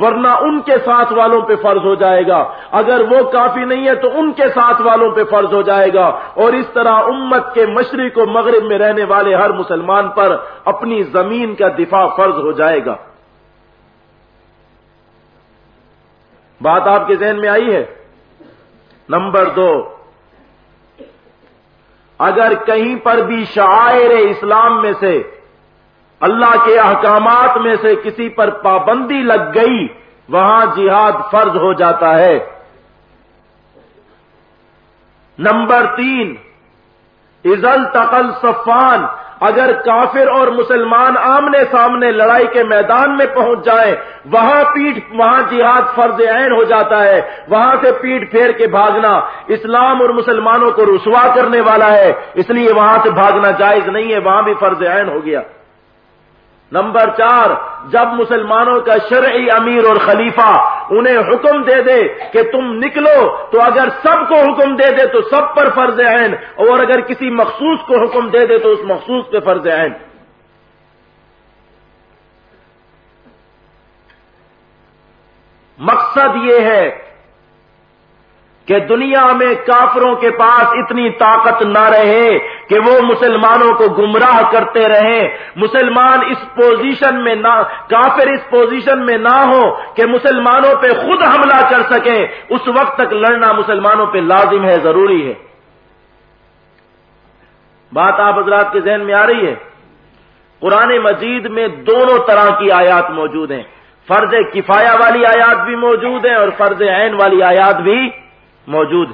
ورنہ ان کے ساتھ والوں پہ فرض ہو جائے گا۔ اگر وہ کافی نہیں ہے تو ان کے ساتھ والوں پہ فرض ہو جائے گا۔ اور اس طرح امت کے مشرق و مغرب میں رہنے والے ہر مسلمان پر اپنی زمین کا دفاع فرض ہو جائے گا۔ بات آپ کے ذہن میں آئی ہے؟ نمبر دو، اگر کہیں پر بھی شاعر اسلام میں سے اللہ کے احکامات میں سے کسی پر پابندی لگ گئی، وہاں جہاد فرض ہو جاتا ہے۔ نمبر تین ازل تقل صفان، اگر کافر اور مسلمان آمنے سامنے لڑائی کے میدان میں پہنچ جائیں، وہاں پیٹ، وہاں جہاد فرض عین ہو جاتا ہے، وہاں سے پیٹ پھیر کے بھاگنا اسلام اور مسلمانوں کو رسوا کرنے والا ہے، اس لیے وہاں سے بھاگنا جائز نہیں ہے، وہاں بھی فرض عین ہو گیا۔ نمبر چار، جب مسلمانوں کا شرعی امیر اور خلیفہ انہیں حکم دے دے کہ تم نکلو، تو اگر سب کو حکم دے دے تو سب پر فرض عین، اور اگر کسی مخصوص کو حکم دے دے تو اس مخصوص پہ فرض عین۔ مقصد یہ ہے کہ دنیا میں کافروں کے پاس اتنی طاقت نہ رہے کہ وہ مسلمانوں کو گمراہ کرتے رہیں۔ مسلمان اس پوزیشن میں نہ کافر اس پوزیشن میں نہ ہو کہ مسلمانوں پہ خود حملہ کر سکیں اس وقت تک لڑنا مسلمانوں پہ لازم ہے، ضروری ہے۔ بات آپ حضرات کے ذہن میں آ رہی ہے۔ قرآن مجید میں دونوں طرح کی آیات موجود ہیں۔ فرض کفایہ والی آیات بھی موجود ہیں اور فرض عین والی آیات بھی موجود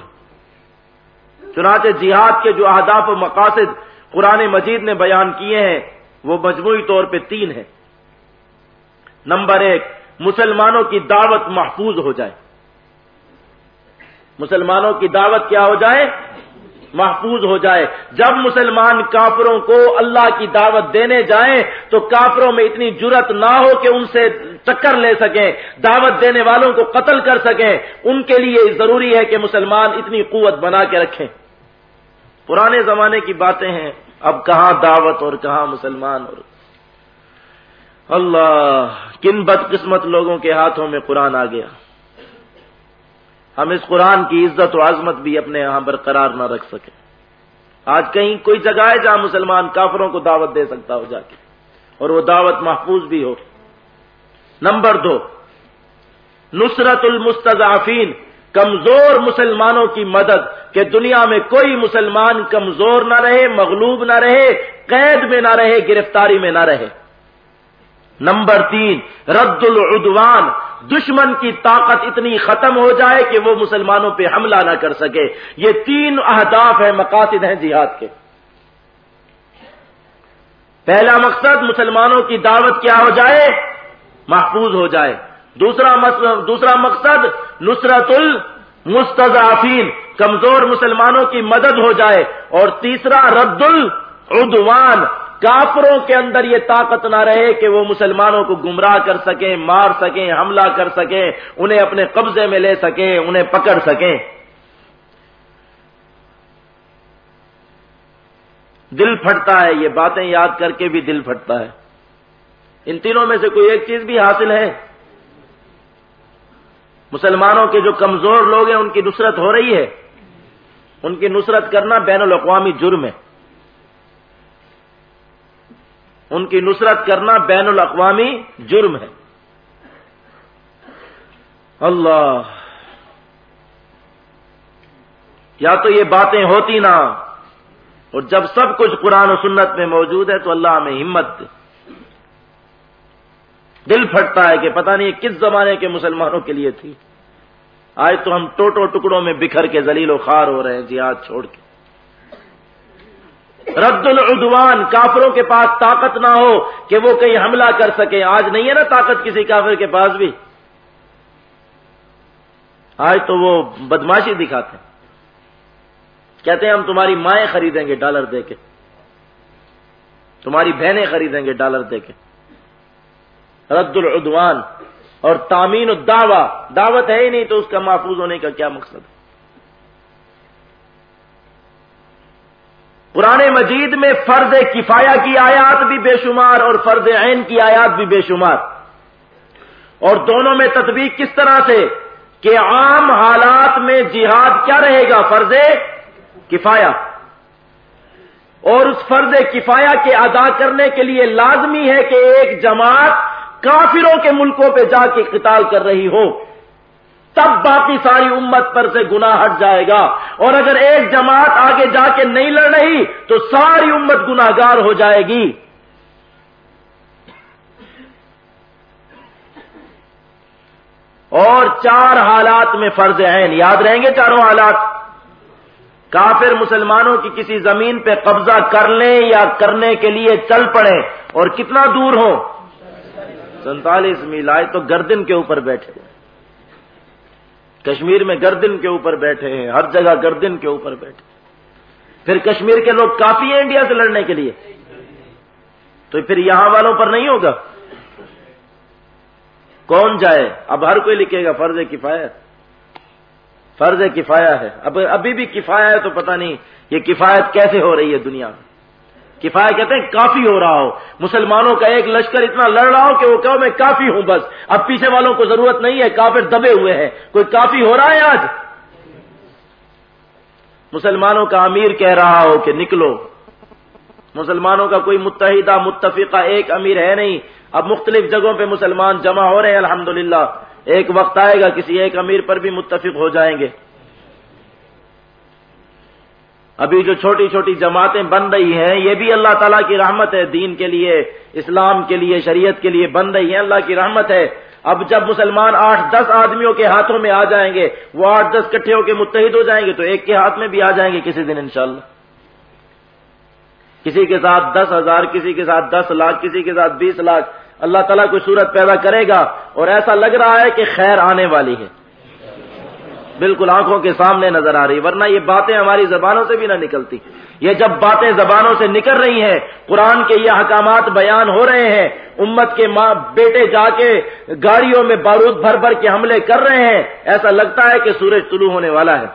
چنانچہ جہاد کے جو اہداف و مقاصد قرآن مجید نے بیان کیے ہیں، وہ مجموعی طور پہ تین ہیں۔ نمبر ایک، مسلمانوں کی دعوت محفوظ ہو جائے۔ مسلمانوں کی دعوت کیا ہو جائے؟ محفوظ ہو جائے۔ جب مسلمان کافروں کو اللہ کی دعوت دینے جائیں، تو کافروں میں اتنی جرت نہ ہو کہ ان سے چکر لے سکیں، دعوت دینے والوں کو قتل کر سکیں۔ ان کے لیے ضروری ہے کہ مسلمان اتنی قوت بنا کے رکھیں۔ پرانے زمانے کی باتیں ہیں۔ اب کہاں دعوت اور کہاں مسلمان؟ اور اللہ، کن بدقسمت لوگوں کے ہاتھوں میں قرآن آ گیا۔ ہم اس قرآن کی عزت و عظمت بھی اپنے یہاں برقرار نہ رکھ سکے آج کہیں کوئی جگہ ہے جہاں مسلمان کافروں کو دعوت دے سکتا ہو جا کے، اور وہ دعوت محفوظ بھی ہو۔ نمبر دو، نصرت المستضعفین، کمزور مسلمانوں کی مدد، کہ دنیا میں کوئی مسلمان کمزور نہ رہے، مغلوب نہ رہے، قید میں نہ رہے، گرفتاری میں نہ رہے۔ نمبر تین، رد العدوان، دشمن کی طاقت اتنی ختم ہو جائے کہ وہ مسلمانوں پہ حملہ نہ کر سکے۔ یہ تین اہداف ہیں، مقاصد ہیں جہاد کے۔ پہلا مقصد، مسلمانوں کی دعوت کیا ہو جائے؟ محفوظ ہو جائے۔ دوسرا دوسرا مقصد، نصرت المستضعفین، کمزور مسلمانوں کی مدد ہو جائے۔ اور تیسرا، رد العدوان کافروں کے اندر یہ طاقت نہ رہے کہ وہ مسلمانوں کو گمراہ کر سکیں، مار سکیں، حملہ کر سکیں، انہیں اپنے قبضے میں لے سکیں، انہیں پکڑ سکیں۔ دل پھٹتا ہے، یہ باتیں یاد کر کے بھی دل پھٹتا ہے۔ ان تینوں میں سے کوئی ایک چیز بھی حاصل ہے۔ مسلمانوں کے جو کمزور لوگ ہیں، ان کی نصرت ہو رہی ہے۔ ان کی نصرت کرنا بین الاقوامی جرم ہے۔ ان کی نصرت کرنا بین الاقوامی جرم ہے۔ اللہ۔ یا تو یہ باتیں ہوتی نہ اور جب سب کچھ قرآن و سنت میں موجود ہے تو اللہ ہمیں ہمت۔ دے دل پھٹتا ہے کہ پتہ نہیں کس زمانے کے مسلمانوں کے لیے تھی۔ آج تو ہم ٹوٹو ٹکڑوں میں بکھر کے ذلیل و خار ہو رہے ہیں، جہاد چھوڑ کے۔ رد العدوان، کافروں کے پاس طاقت نہ ہو کہ وہ کہیں حملہ کر سکے آج نہیں ہے نا طاقت کسی کافر کے پاس بھی۔ آج تو وہ بدماشی دکھاتے ہیں۔ کہتے ہیں، ہم تمہاری مائیں خریدیں گے ڈالر دے کے۔ تمہاری بہنیں خریدیں گے ڈالر دے کے۔ رد العدوان اور تامین الدعوہ دعوت ہے ہی نہیں تو اس کا محفوظ ہونے کا کیا مقصد ہے؟ قرآن مجید میں فرض کفایہ کی آیات بھی بے شمار اور فرض عین کی آیات بھی بے شمار۔ اور دونوں میں تطبیق کس طرح سے کہ عام حالات میں جہاد کیا رہے گا؟ فرض کفایا اور اس فرض کفایا کے ادا کرنے کے لیے لازمی ہے کہ ایک جماعت کافروں کے ملکوں پہ جا کے قتال کر رہی ہو۔ تب باقی ساری امت پر سے گناہ ہٹ جائے گا۔ اور اگر ایک جماعت آگے جا کے نہیں لڑ رہی، تو ساری امت گناگار ہو جائے گی۔ اور چار حالات میں فرض عین، یاد رہیں گے چاروں حالات؟ کافر مسلمانوں کی کسی زمین پہ قبضہ کر لیں یا کرنے کے لیے چل پڑے اور کتنا دور ہو سینتالیس میل، آئے تو گردن کے اوپر بیٹھے۔ کشمیر میں گردن کے اوپر بیٹھے ہیں، ہر جگہ گردن کے اوپر بیٹھے پھر کشمیر کے لوگ کافی ہیں انڈیا سے لڑنے کے لیے۔ تو پھر یہاں والوں پر نہیں ہوگا؟ کون جائے؟ اب ہر کوئی لکھے گا، فرض کفایت فرض کفایا ہے۔ اب، ابھی بھی کفایا ہے تو پتہ نہیں یہ کفایت کیسے ہو رہی ہے دنیا میں۔ کفایا کہتے ہیں، کافی ہو رہا ہو۔ مسلمانوں کا ایک لشکر اتنا لڑ رہا ہو کہ وہ کہو، میں کافی ہوں بس۔ اب پیچھے والوں کو ضرورت نہیں ہے، کافر دبے ہوئے ہیں۔ کوئی کافی ہو رہا ہے آج؟ مسلمانوں کا امیر کہہ رہا ہو کہ نکلو۔ مسلمانوں کا کوئی متحدہ، متفقہ ایک امیر ہے نہیں۔ اب مختلف جگہوں پہ مسلمان جمع ہو رہے ہیں الحمد ایک وقت آئے گا، کسی ایک امیر پر بھی متفق ہو جائیں گے۔ ابھی جو چھوٹی چھوٹی جماعتیں بن رہی ہیں، یہ بھی اللہ تعالیٰ کی رحمت ہے، دین کے لیے، اسلام کے لیے، شریعت کے لیے بن رہی ہیں، اللہ کی رحمت ہے۔ اب جب مسلمان آٹھ دس آدمیوں کے ہاتھوں میں آ جائیں گے، وہ آٹھ دس کٹھے ہو کے متحد ہو جائیں گے، تو ایک کے ہاتھ میں بھی آ جائیں گے کسی دن انشاءاللہ۔ کسی کے ساتھ دس ہزار، کسی کے ساتھ دس لاکھ، کسی کے ساتھ بیس لاکھ، اللہ تعالیٰ کوئی صورت پیدا کرے گا۔ اور ایسا لگ رہا ہے کہ خیر آنے والی ہے۔ بالکل آنکھوں کے سامنے نظر آ رہی ورنہ یہ باتیں ہماری زبانوں سے بھی نہ نکلتی۔ یہ جب باتیں زبانوں سے نکل رہی ہیں، قرآن کے یہ حکامات بیان ہو رہے ہیں، امت کے ماں بیٹے جا کے گاڑیوں میں بارود بھر بھر کے حملے کر رہے ہیں، ایسا لگتا ہے کہ سورج طلوع ہونے والا ہے۔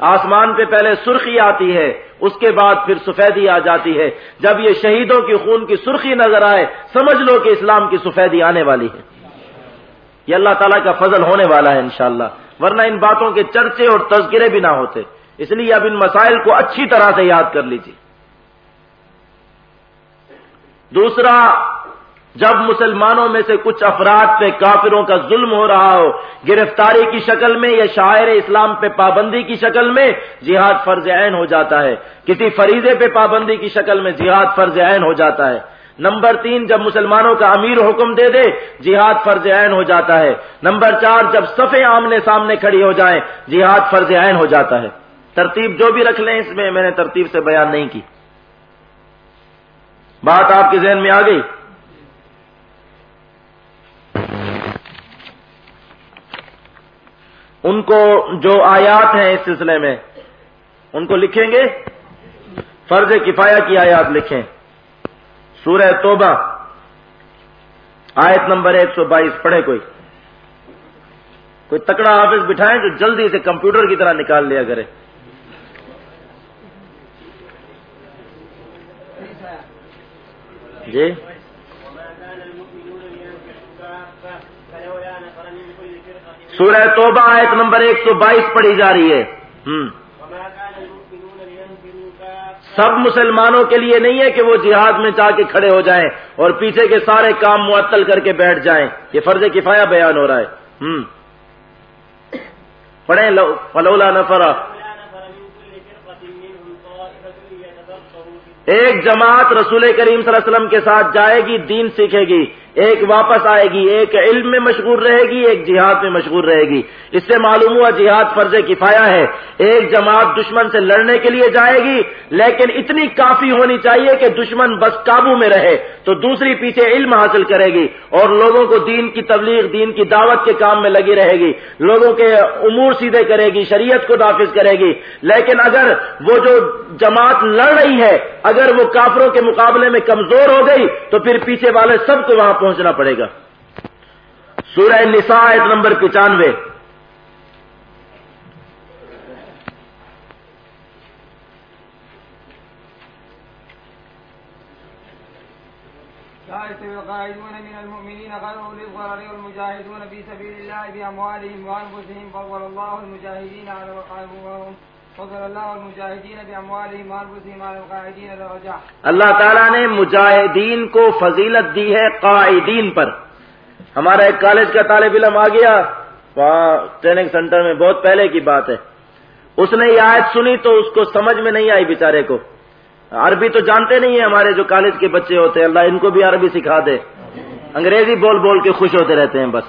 آسمان پہ پہلے سرخی آتی ہے، اس کے بعد پھر سفیدی آ جاتی ہے۔ جب یہ شہیدوں کی خون کی سرخی نظر آئے، سمجھ لو کہ اسلام کی سفیدی آنے والی ہے۔ یہ اللہ تعالیٰ کا فضل ہونے والا ہے انشاءاللہ۔ ورنہ ان باتوں کے چرچے اور تذکرے بھی نہ ہوتے۔ اس لیے اب ان مسائل کو اچھی طرح سے یاد کر لیجیے دوسرا، جب مسلمانوں میں سے کچھ افراد پہ کافروں کا ظلم ہو رہا ہو، گرفتاری کی شکل میں یا شاعر اسلام پہ پابندی کی شکل میں جہاد فرض عین ہو جاتا ہے۔ کسی فریضے پہ پابندی کی شکل میں جہاد فرض عین ہو جاتا ہے۔ نمبر تین، جب مسلمانوں کا امیر حکم دے دے، جہاد فرض عین ہو جاتا ہے۔ نمبر چار، جب صفے آمنے سامنے کھڑی ہو جائیں، جہاد فرض عین ہو جاتا ہے۔ ترتیب جو بھی رکھ لیں، اس میں میں نے ترتیب سے بیان نہیں کی۔ بات آپ کے ذہن میں آ گئی؟ ان کو جو آیات ہیں اس سلسلے میں، ان کو لکھیں گے؟ فرض کفایہ کی آیات لکھیں۔ سورہ توبہ، آیت نمبر ایک سو بائیس پڑھے کوئی۔ کوئی تکڑا آفس بٹھائیں جو جلدی سے کمپیوٹر کی طرح نکال لیا کرے۔ جی؟ سورہ توبہ، آیت نمبر ایک سو بائیس پڑھی جا رہی ہے۔ سب مسلمانوں کے لیے نہیں ہے کہ وہ جہاد میں جا کے کھڑے ہو جائیں اور پیچھے کے سارے کام معطل کر کے بیٹھ جائیں۔ یہ فرض کفایا بیان ہو رہا ہے۔ ہم۔ پڑھیں فلولا نفرا۔ ایک جماعت رسول کریم صلی اللہ علیہ وسلم کے ساتھ جائے گی، دین سیکھے گی۔ ایک واپس آئے گی، ایک علم میں مشغول رہے گی، ایک جہاد میں مشغول رہے گی۔ اس سے معلوم ہوا جہاد فرض کفایا ہے۔ ایک جماعت دشمن سے لڑنے کے لیے جائے گی، لیکن اتنی کافی ہونی چاہیے کہ دشمن بس قابو میں رہے، تو دوسری پیچھے علم حاصل کرے گی اور لوگوں کو دین کی تبلیغ، دین کی دعوت کے کام میں لگی رہے گی۔ لوگوں کے امور سیدھے کرے گی، شریعت کو نافذ کرے گی۔ لیکن اگر وہ جو جماعت لڑ رہی ہے، اگر وہ کافروں کے مقابلے میں کمزور ہو گئی، تو پھر پیچھے والے سب کو وہاں پہنچنا پڑے گا۔ سورہ نساء ایک نمبر پچانوے۔ من المؤمنين غير أولي الضرر يجاهدون في سبيل الله بأموالهم وأنفسهم فضل الله المجاهدين على القائمين اللہ تعالیٰ نے مجاہدین کو فضیلت دی ہے قائدین پر۔ ہمارا ایک کالج کا طالب علم آ گیا۔ وہاں ٹریننگ سینٹر میں بہت پہلے کی بات ہے۔ اس نے یہ آیت سنی تو اس کو سمجھ میں نہیں آئی بیچارے کو۔ عربی تو جانتے نہیں ہیں ہمارے جو کالج کے بچے ہوتے ہیں۔ اللہ ان کو بھی عربی سکھا دے۔ انگریزی بول بول کے خوش ہوتے رہتے ہیں بس۔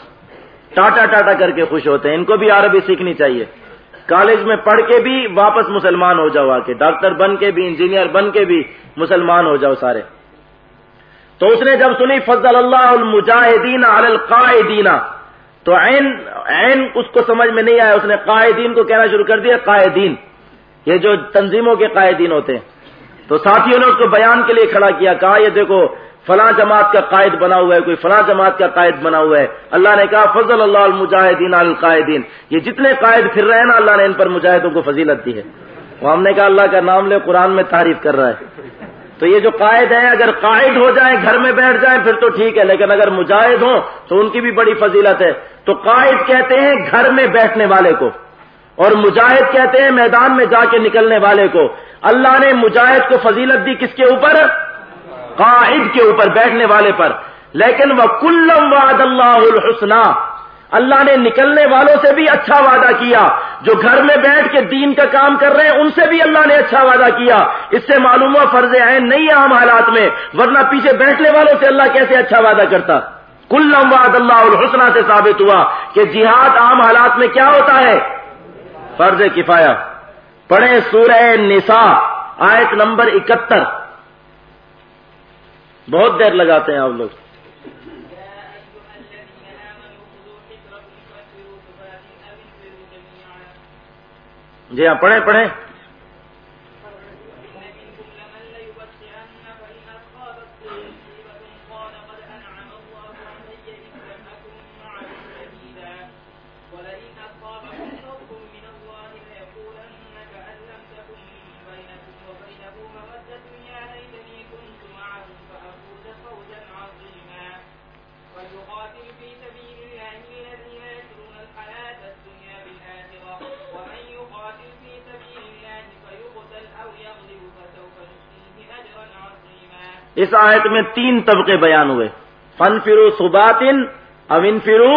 ٹاٹا ٹاٹا کر کے خوش ہوتے ہیں۔ ان کو بھی عربی سیکھنی چاہیے۔ کالج میں پڑھ کے بھی واپس مسلمان ہو جاؤ آ کے ڈاکٹر بن کے بھی، انجینئر بن کے بھی مسلمان ہو جاؤ سارے۔ تو اس نے جب سنی، فضل اللہ المجاہدین علی القائدین تو عین عین اس کو سمجھ میں نہیں آیا۔ اس نے قائدین کو کہنا شروع کر دیا قائدین یہ جو تنظیموں کے قائدین ہوتے ہیں۔ تو ساتھیوں نے اس کو بیان کے لیے کھڑا کیا، کہا، یہ دیکھو فلاں جماعت کا قائد بنا ہوا ہے، کوئی فلاں جماعت کا قائد بنا ہوا ہے۔ اللہ نے کہا، فضل اللہ المجاہدین القائدین۔ یہ جتنے قائد پھر رہے ہیں نا، اللہ نے ان پر مجاہدوں کو فضیلت دی ہے۔ وہ ہم نے کہا، اللہ کا نام لے، قرآن میں تعریف کر رہا ہے۔ تو یہ جو قائد ہیں، اگر قائد ہو جائیں، گھر میں بیٹھ جائیں، پھر تو ٹھیک ہے۔ لیکن اگر مجاہد ہوں، تو ان کی بھی بڑی فضیلت ہے۔ تو قائد کہتے ہیں گھر میں بیٹھنے والے کو۔ اور مجاہد کہتے ہیں میدان میں جا کے نکلنے والے کو۔ اللہ نے مجاہد کو فضیلت دی کس کے اوپر؟ قائد کے اوپر بیٹھنے والے پر۔ لیکن وہ کلم وعد اللہ الحسنہ اللہ نے نکلنے والوں سے بھی اچھا وعدہ کیا۔ جو گھر میں بیٹھ کے دین کا کام کر رہے ہیں، ان سے بھی اللہ نے اچھا وعدہ کیا۔ اس سے معلوم ہوا فرض عین نہیں عام حالات میں، ورنہ پیچھے بیٹھنے والوں سے اللہ کیسے اچھا وعدہ کرتا۔ کل وعد اللہ الحسنہ سے ثابت ہوا کہ جہاد عام حالات میں کیا ہوتا ہے۔ فرض کفایا پڑھیں سورہ نساء، آیت نمبر اکہتر۔ بہت دیر لگاتے ہیں آپ لوگ۔ جی ہاں پڑھیں پڑھیں۔ اس آیت میں تین طبقے بیان ہوئے۔ فن فرو سباتن امن فرو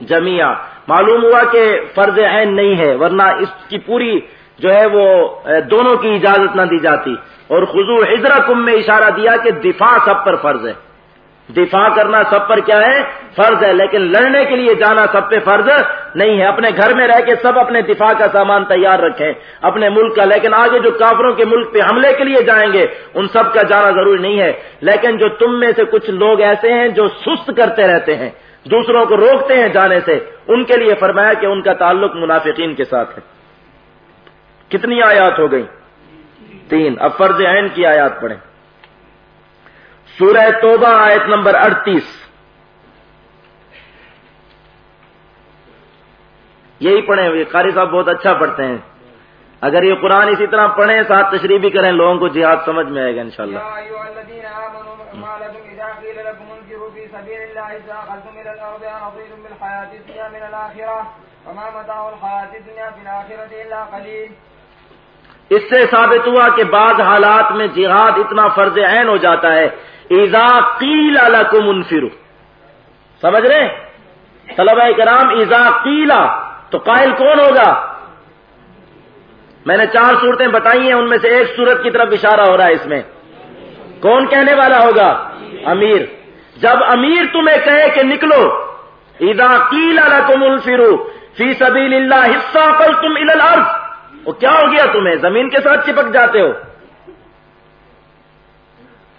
جمیا معلوم ہوا کہ فرض عین نہیں ہے، ورنہ اس کی پوری جو ہے وہ دونوں کی اجازت نہ دی جاتی۔ اور خزو حضرت میں اشارہ دیا کہ دفاع سب پر فرض ہے۔ دفاع کرنا سب پر کیا ہے؟ فرض ہے، لیکن لڑنے کے لیے جانا سب پہ فرض نہیں ہے۔ اپنے گھر میں رہ کے سب اپنے دفاع کا سامان تیار رکھیں۔ اپنے ملک کا، لیکن آگے جو کافروں کے ملک پہ حملے کے لیے جائیں گے، ان سب کا جانا ضروری نہیں ہے۔ لیکن جو تم میں سے کچھ لوگ ایسے ہیں جو سست کرتے رہتے ہیں، دوسروں کو روکتے ہیں جانے سے، ان کے لیے فرمایا کہ ان کا تعلق منافقین کے ساتھ ہے۔ کتنی آیات ہو گئی تین۔ اب فرض عین کی آیات پڑھیں۔ سورہ توبہ آیت نمبر اڑتیس۔ یہی پڑھیں ہوئے قاری صاحب بہت اچھا پڑھتے ہیں۔ اگر یہ قرآن اسی طرح پڑھیں ساتھ تشریح بھی کریں لوگوں کو جہاد سمجھ میں آئے گا انشاءاللہ۔ اس سے ثابت ہوا کہ بعض حالات میں جہاد اتنا فرض عین ہو جاتا ہے ایزا قیل لکم انفرو۔ سمجھ رہے طلبہ کرام ایزا قیلا تو قائل کون ہوگا؟ میں نے چار صورتیں بتائی ہیں، ان میں سے ایک صورت کی طرف اشارہ ہو رہا ہے اس میں۔ کون کہنے والا ہوگا؟ امیر۔ جب امیر تمہیں کہے کہ نکلو ایزا قیل لکم انفرو، فی سبیل اللہ حصہ کل تم الارض۔ وہ کیا ہو گیا تمہیں؟ زمین کے ساتھ چپک جاتے ہو۔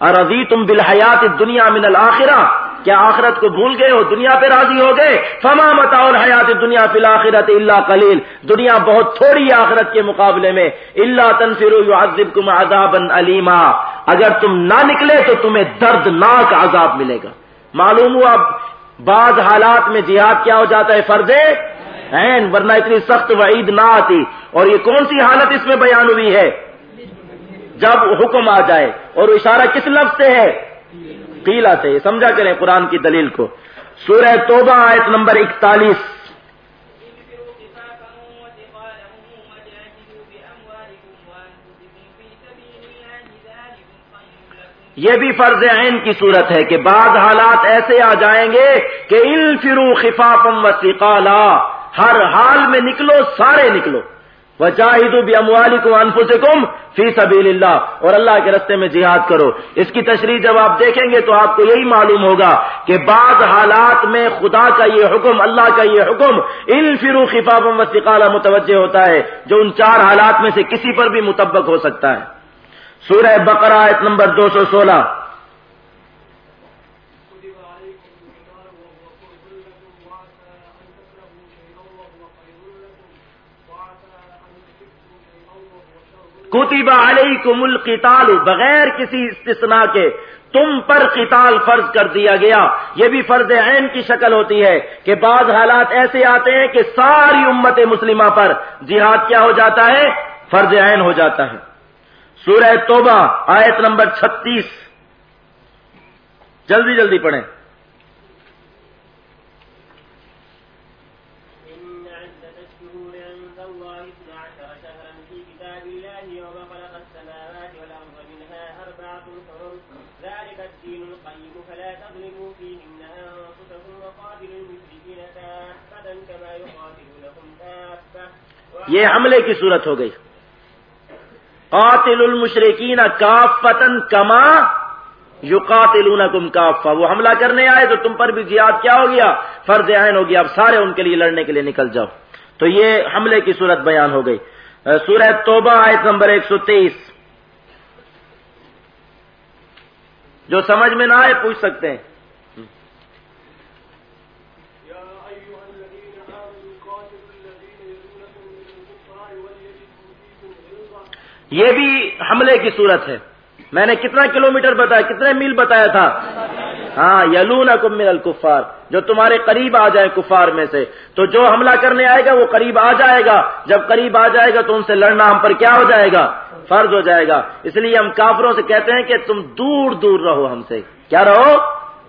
ارضی تم بالحیات دنیا من الآخرہ کیا آخرت کو بھول گئے ہو؟ دنیا پہ راضی ہو گئے؟ فما متا حیات دنیا فی الآخرت اللہ کلیل دنیا بہت تھوڑی ہے آخرت کے مقابلے میں۔ اللہ تنفر عزب کم عذاب علیما اگر تم نہ نکلے تو تمہیں دردناک عذاب ملے گا۔ معلوم ہوا بعض حالات میں جہاد کیا ہو جاتا ہے؟ فرض ورنہ اتنی سخت وعید نہ آتی۔ اور یہ کون سی حالت اس میں بیان ہوئی ہے؟ جب حکم آ جائے اور اشارہ کس لفظ سے ہے؟ قیلا سے۔ سمجھا کریں قرآن کی دلیل کو۔ سورہ توبہ آیت نمبر اکتالیس۔ یہ بھی فرض عین کی صورت ہے کہ بعض حالات ایسے آ جائیں گے کہ انفرو خفافم و سقالا ہر حال میں نکلو، سارے نکلو۔ وجاہد بھی اموالی کو انفسکم فی سبیل اللہ اور اللہ کے رستے میں جہاد کرو۔ اس کی تشریح جب آپ دیکھیں گے تو آپ کو یہی معلوم ہوگا کہ بعض حالات میں خدا کا یہ حکم، اللہ کا یہ حکم ان فرو خفافم متوجہ ہوتا ہے، جو ان چار حالات میں سے کسی پر بھی مطبق ہو سکتا ہے۔ سورہ بقرہ آیت نمبر دو سو سولہ۔ کتب علیکم القتال، بغیر کسی استثناء کے تم پر قتال فرض کر دیا گیا۔ یہ بھی فرض عین کی شکل ہوتی ہے کہ بعض حالات ایسے آتے ہیں کہ ساری امت مسلمہ پر جہاد کیا ہو جاتا ہے، فرض عین ہو جاتا ہے۔ سورہ توبہ، آیت نمبر چھتیس۔ جلدی جلدی پڑھیں۔ یہ حملے کی صورت ہو گئی۔ قاتل المشرقین کافتن کما یقاتلونکم کافہ۔ وہ حملہ کرنے آئے تو تم پر بھی جہاد کیا ہو گیا؟ فرض عین ہو گیا۔ اب سارے ان کے لیے لڑنے کے لیے نکل جاؤ۔ تو یہ حملے کی صورت بیان ہو گئی۔ سورہ توبہ آیت نمبر ایک سو تیئیس جو سمجھ میں نہ آئے پوچھ سکتے ہیں يا أيها الذين آمنوا قاتلوا الذين يلونكم من الكفار وليجدوا فيكم غلظة یہ بھی حملے کی صورت ہے۔ میں نے کتنا کلومیٹر بتایا، کتنے میل بتایا تھا؟ ہاں یلون من الکفار، جو تمہارے قریب آ جائے کفار میں سے۔ تو جو حملہ کرنے آئے گا، وہ قریب آ جائے گا۔ جب قریب آ جائے گا، تو ان سے لڑنا ہم پر کیا ہو جائے گا؟ فرض ہو جائے گا۔ اس لیے ہم کافروں سے کہتے ہیں کہ تم دور دور رہو ہم سے۔ کیا رہو؟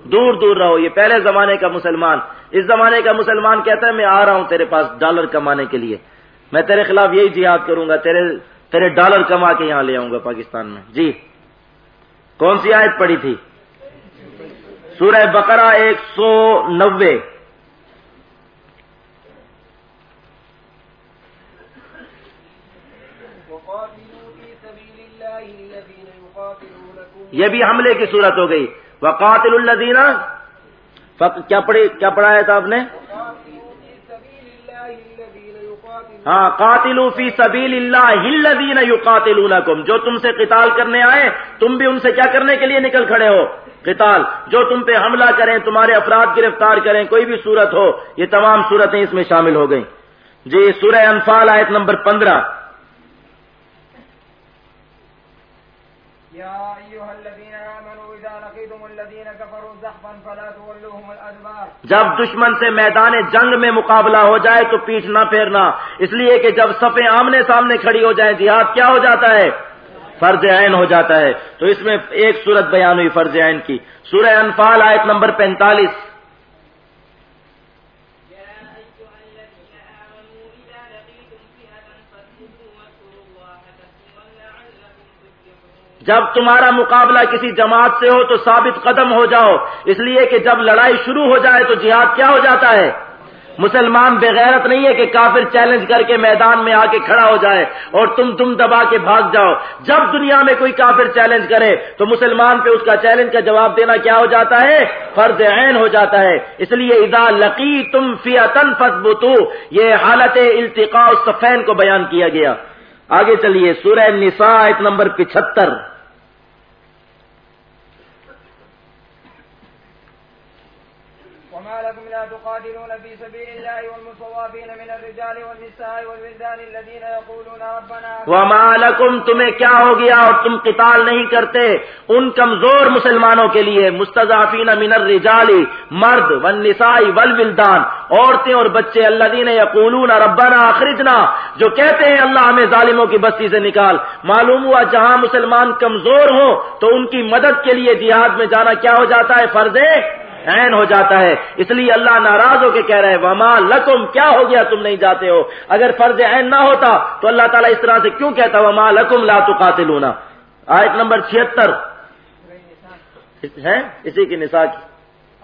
دور دور رہو۔ یہ پہلے زمانے کا مسلمان۔ اس زمانے کا مسلمان کہتا ہے، میں آ رہا ہوں تیرے پاس ڈالر کمانے کے لیے۔ میں تیرے خلاف یہی جہاد کروں گا، تیرے تیرے ڈالر کما کے یہاں لے آؤں گا پاکستان میں۔ جی۔ کون سی آیت پڑی تھی؟ سورہ بقرہ ایک سو نوے۔ یہ بھی حملے کی صورت ہو گئی۔ وقاتل الدین کیا پڑھی کیا پڑھایا تھا آپ نے وقاتلوا في سبيل الله الذين يقاتلون ہاں قاتل فی سبیل اللہ الذین یقاتلونکم، جو تم سے قتال کرنے آئے، تم بھی ان سے کیا کرنے کے لیے نکل کھڑے ہو؟ قتال، جو تم پہ حملہ کریں، تمہارے افراد گرفتار کریں، کوئی بھی صورت ہو، یہ تمام صورتیں اس میں شامل ہو گئیں۔ جی سورہ انفال آیت نمبر پندرہ يا أيها الذين آمنوا إذا لقيتم الذين كفروا زحفا فلا تولوهم الأدبار جب دشمن سے میدان جنگ میں مقابلہ ہو جائے تو پیٹ نہ پھیرنا۔ اس لیے کہ جب صفیں آمنے سامنے کھڑی ہو جائیں، جہاد کیا ہو جاتا ہے؟ فرض عین ہو جاتا ہے۔ تو اس میں ایک صورت بیان ہوئی، فرض عین کی۔ سورہ انفال، آیت نمبر پینتالیس يا أيها الذين آمنوا إذا لقيتم فئة فاثبتوا واذكروا الله كثيرا لعلكم تفلحون جب تمہارا مقابلہ کسی جماعت سے ہو تو ثابت قدم ہو جاؤ۔ اس لیے کہ جب لڑائی شروع ہو جائے تو جہاد کیا ہو جاتا ہے؟ مسلمان بغیرت نہیں ہے کہ کافر چیلنج کر کے میدان میں آ کے کھڑا ہو جائے اور تم تم دبا کے بھاگ جاؤ۔ جب دنیا میں کوئی کافر چیلنج کرے تو مسلمان پہ اس کا چیلنج کا جواب دینا کیا ہو جاتا ہے؟ فرض عین ہو جاتا ہے۔ اس لیے ادا لقی تم فیتن فسبتو یہ حالت التقاء الصفین کو بیان کیا گیا۔ آگے چلیے، سورہ نساء ایک نمبر پچہتر وما لكم لا تقاتلون في سبيل الله والمستضعفين من الرجال والنساء والولدان الذين يقولون ربنا وما لکم تمہیں کیا ہو گیا اور تم قتال نہیں کرتے؟ ان کمزور مسلمانوں کے لیے مستضعفین من الرجال مرد والنساء والولدان عورتیں اور بچے الذین یقولون ربنا اخرجنا جو کہتے ہیں اللہ ہمیں ظالموں کی بستی سے نکال۔ معلوم ہوا جہاں مسلمان کمزور ہوں تو ان کی مدد کے لیے جہاد میں جانا کیا ہو جاتا ہے؟ فرض عین ہو جاتا ہے۔ اس لیے اللہ ناراض ہو کے کہہ رہے وما لکم کیا ہو گیا تم نہیں جاتے ہو؟ اگر فرض عین نہ ہوتا تو اللہ تعالیٰ اس طرح سے کیوں کہتا وما لکم لا تقاتلون آیت نمبر چھہتر۔ ہے؟ اسی کی نساء کی۔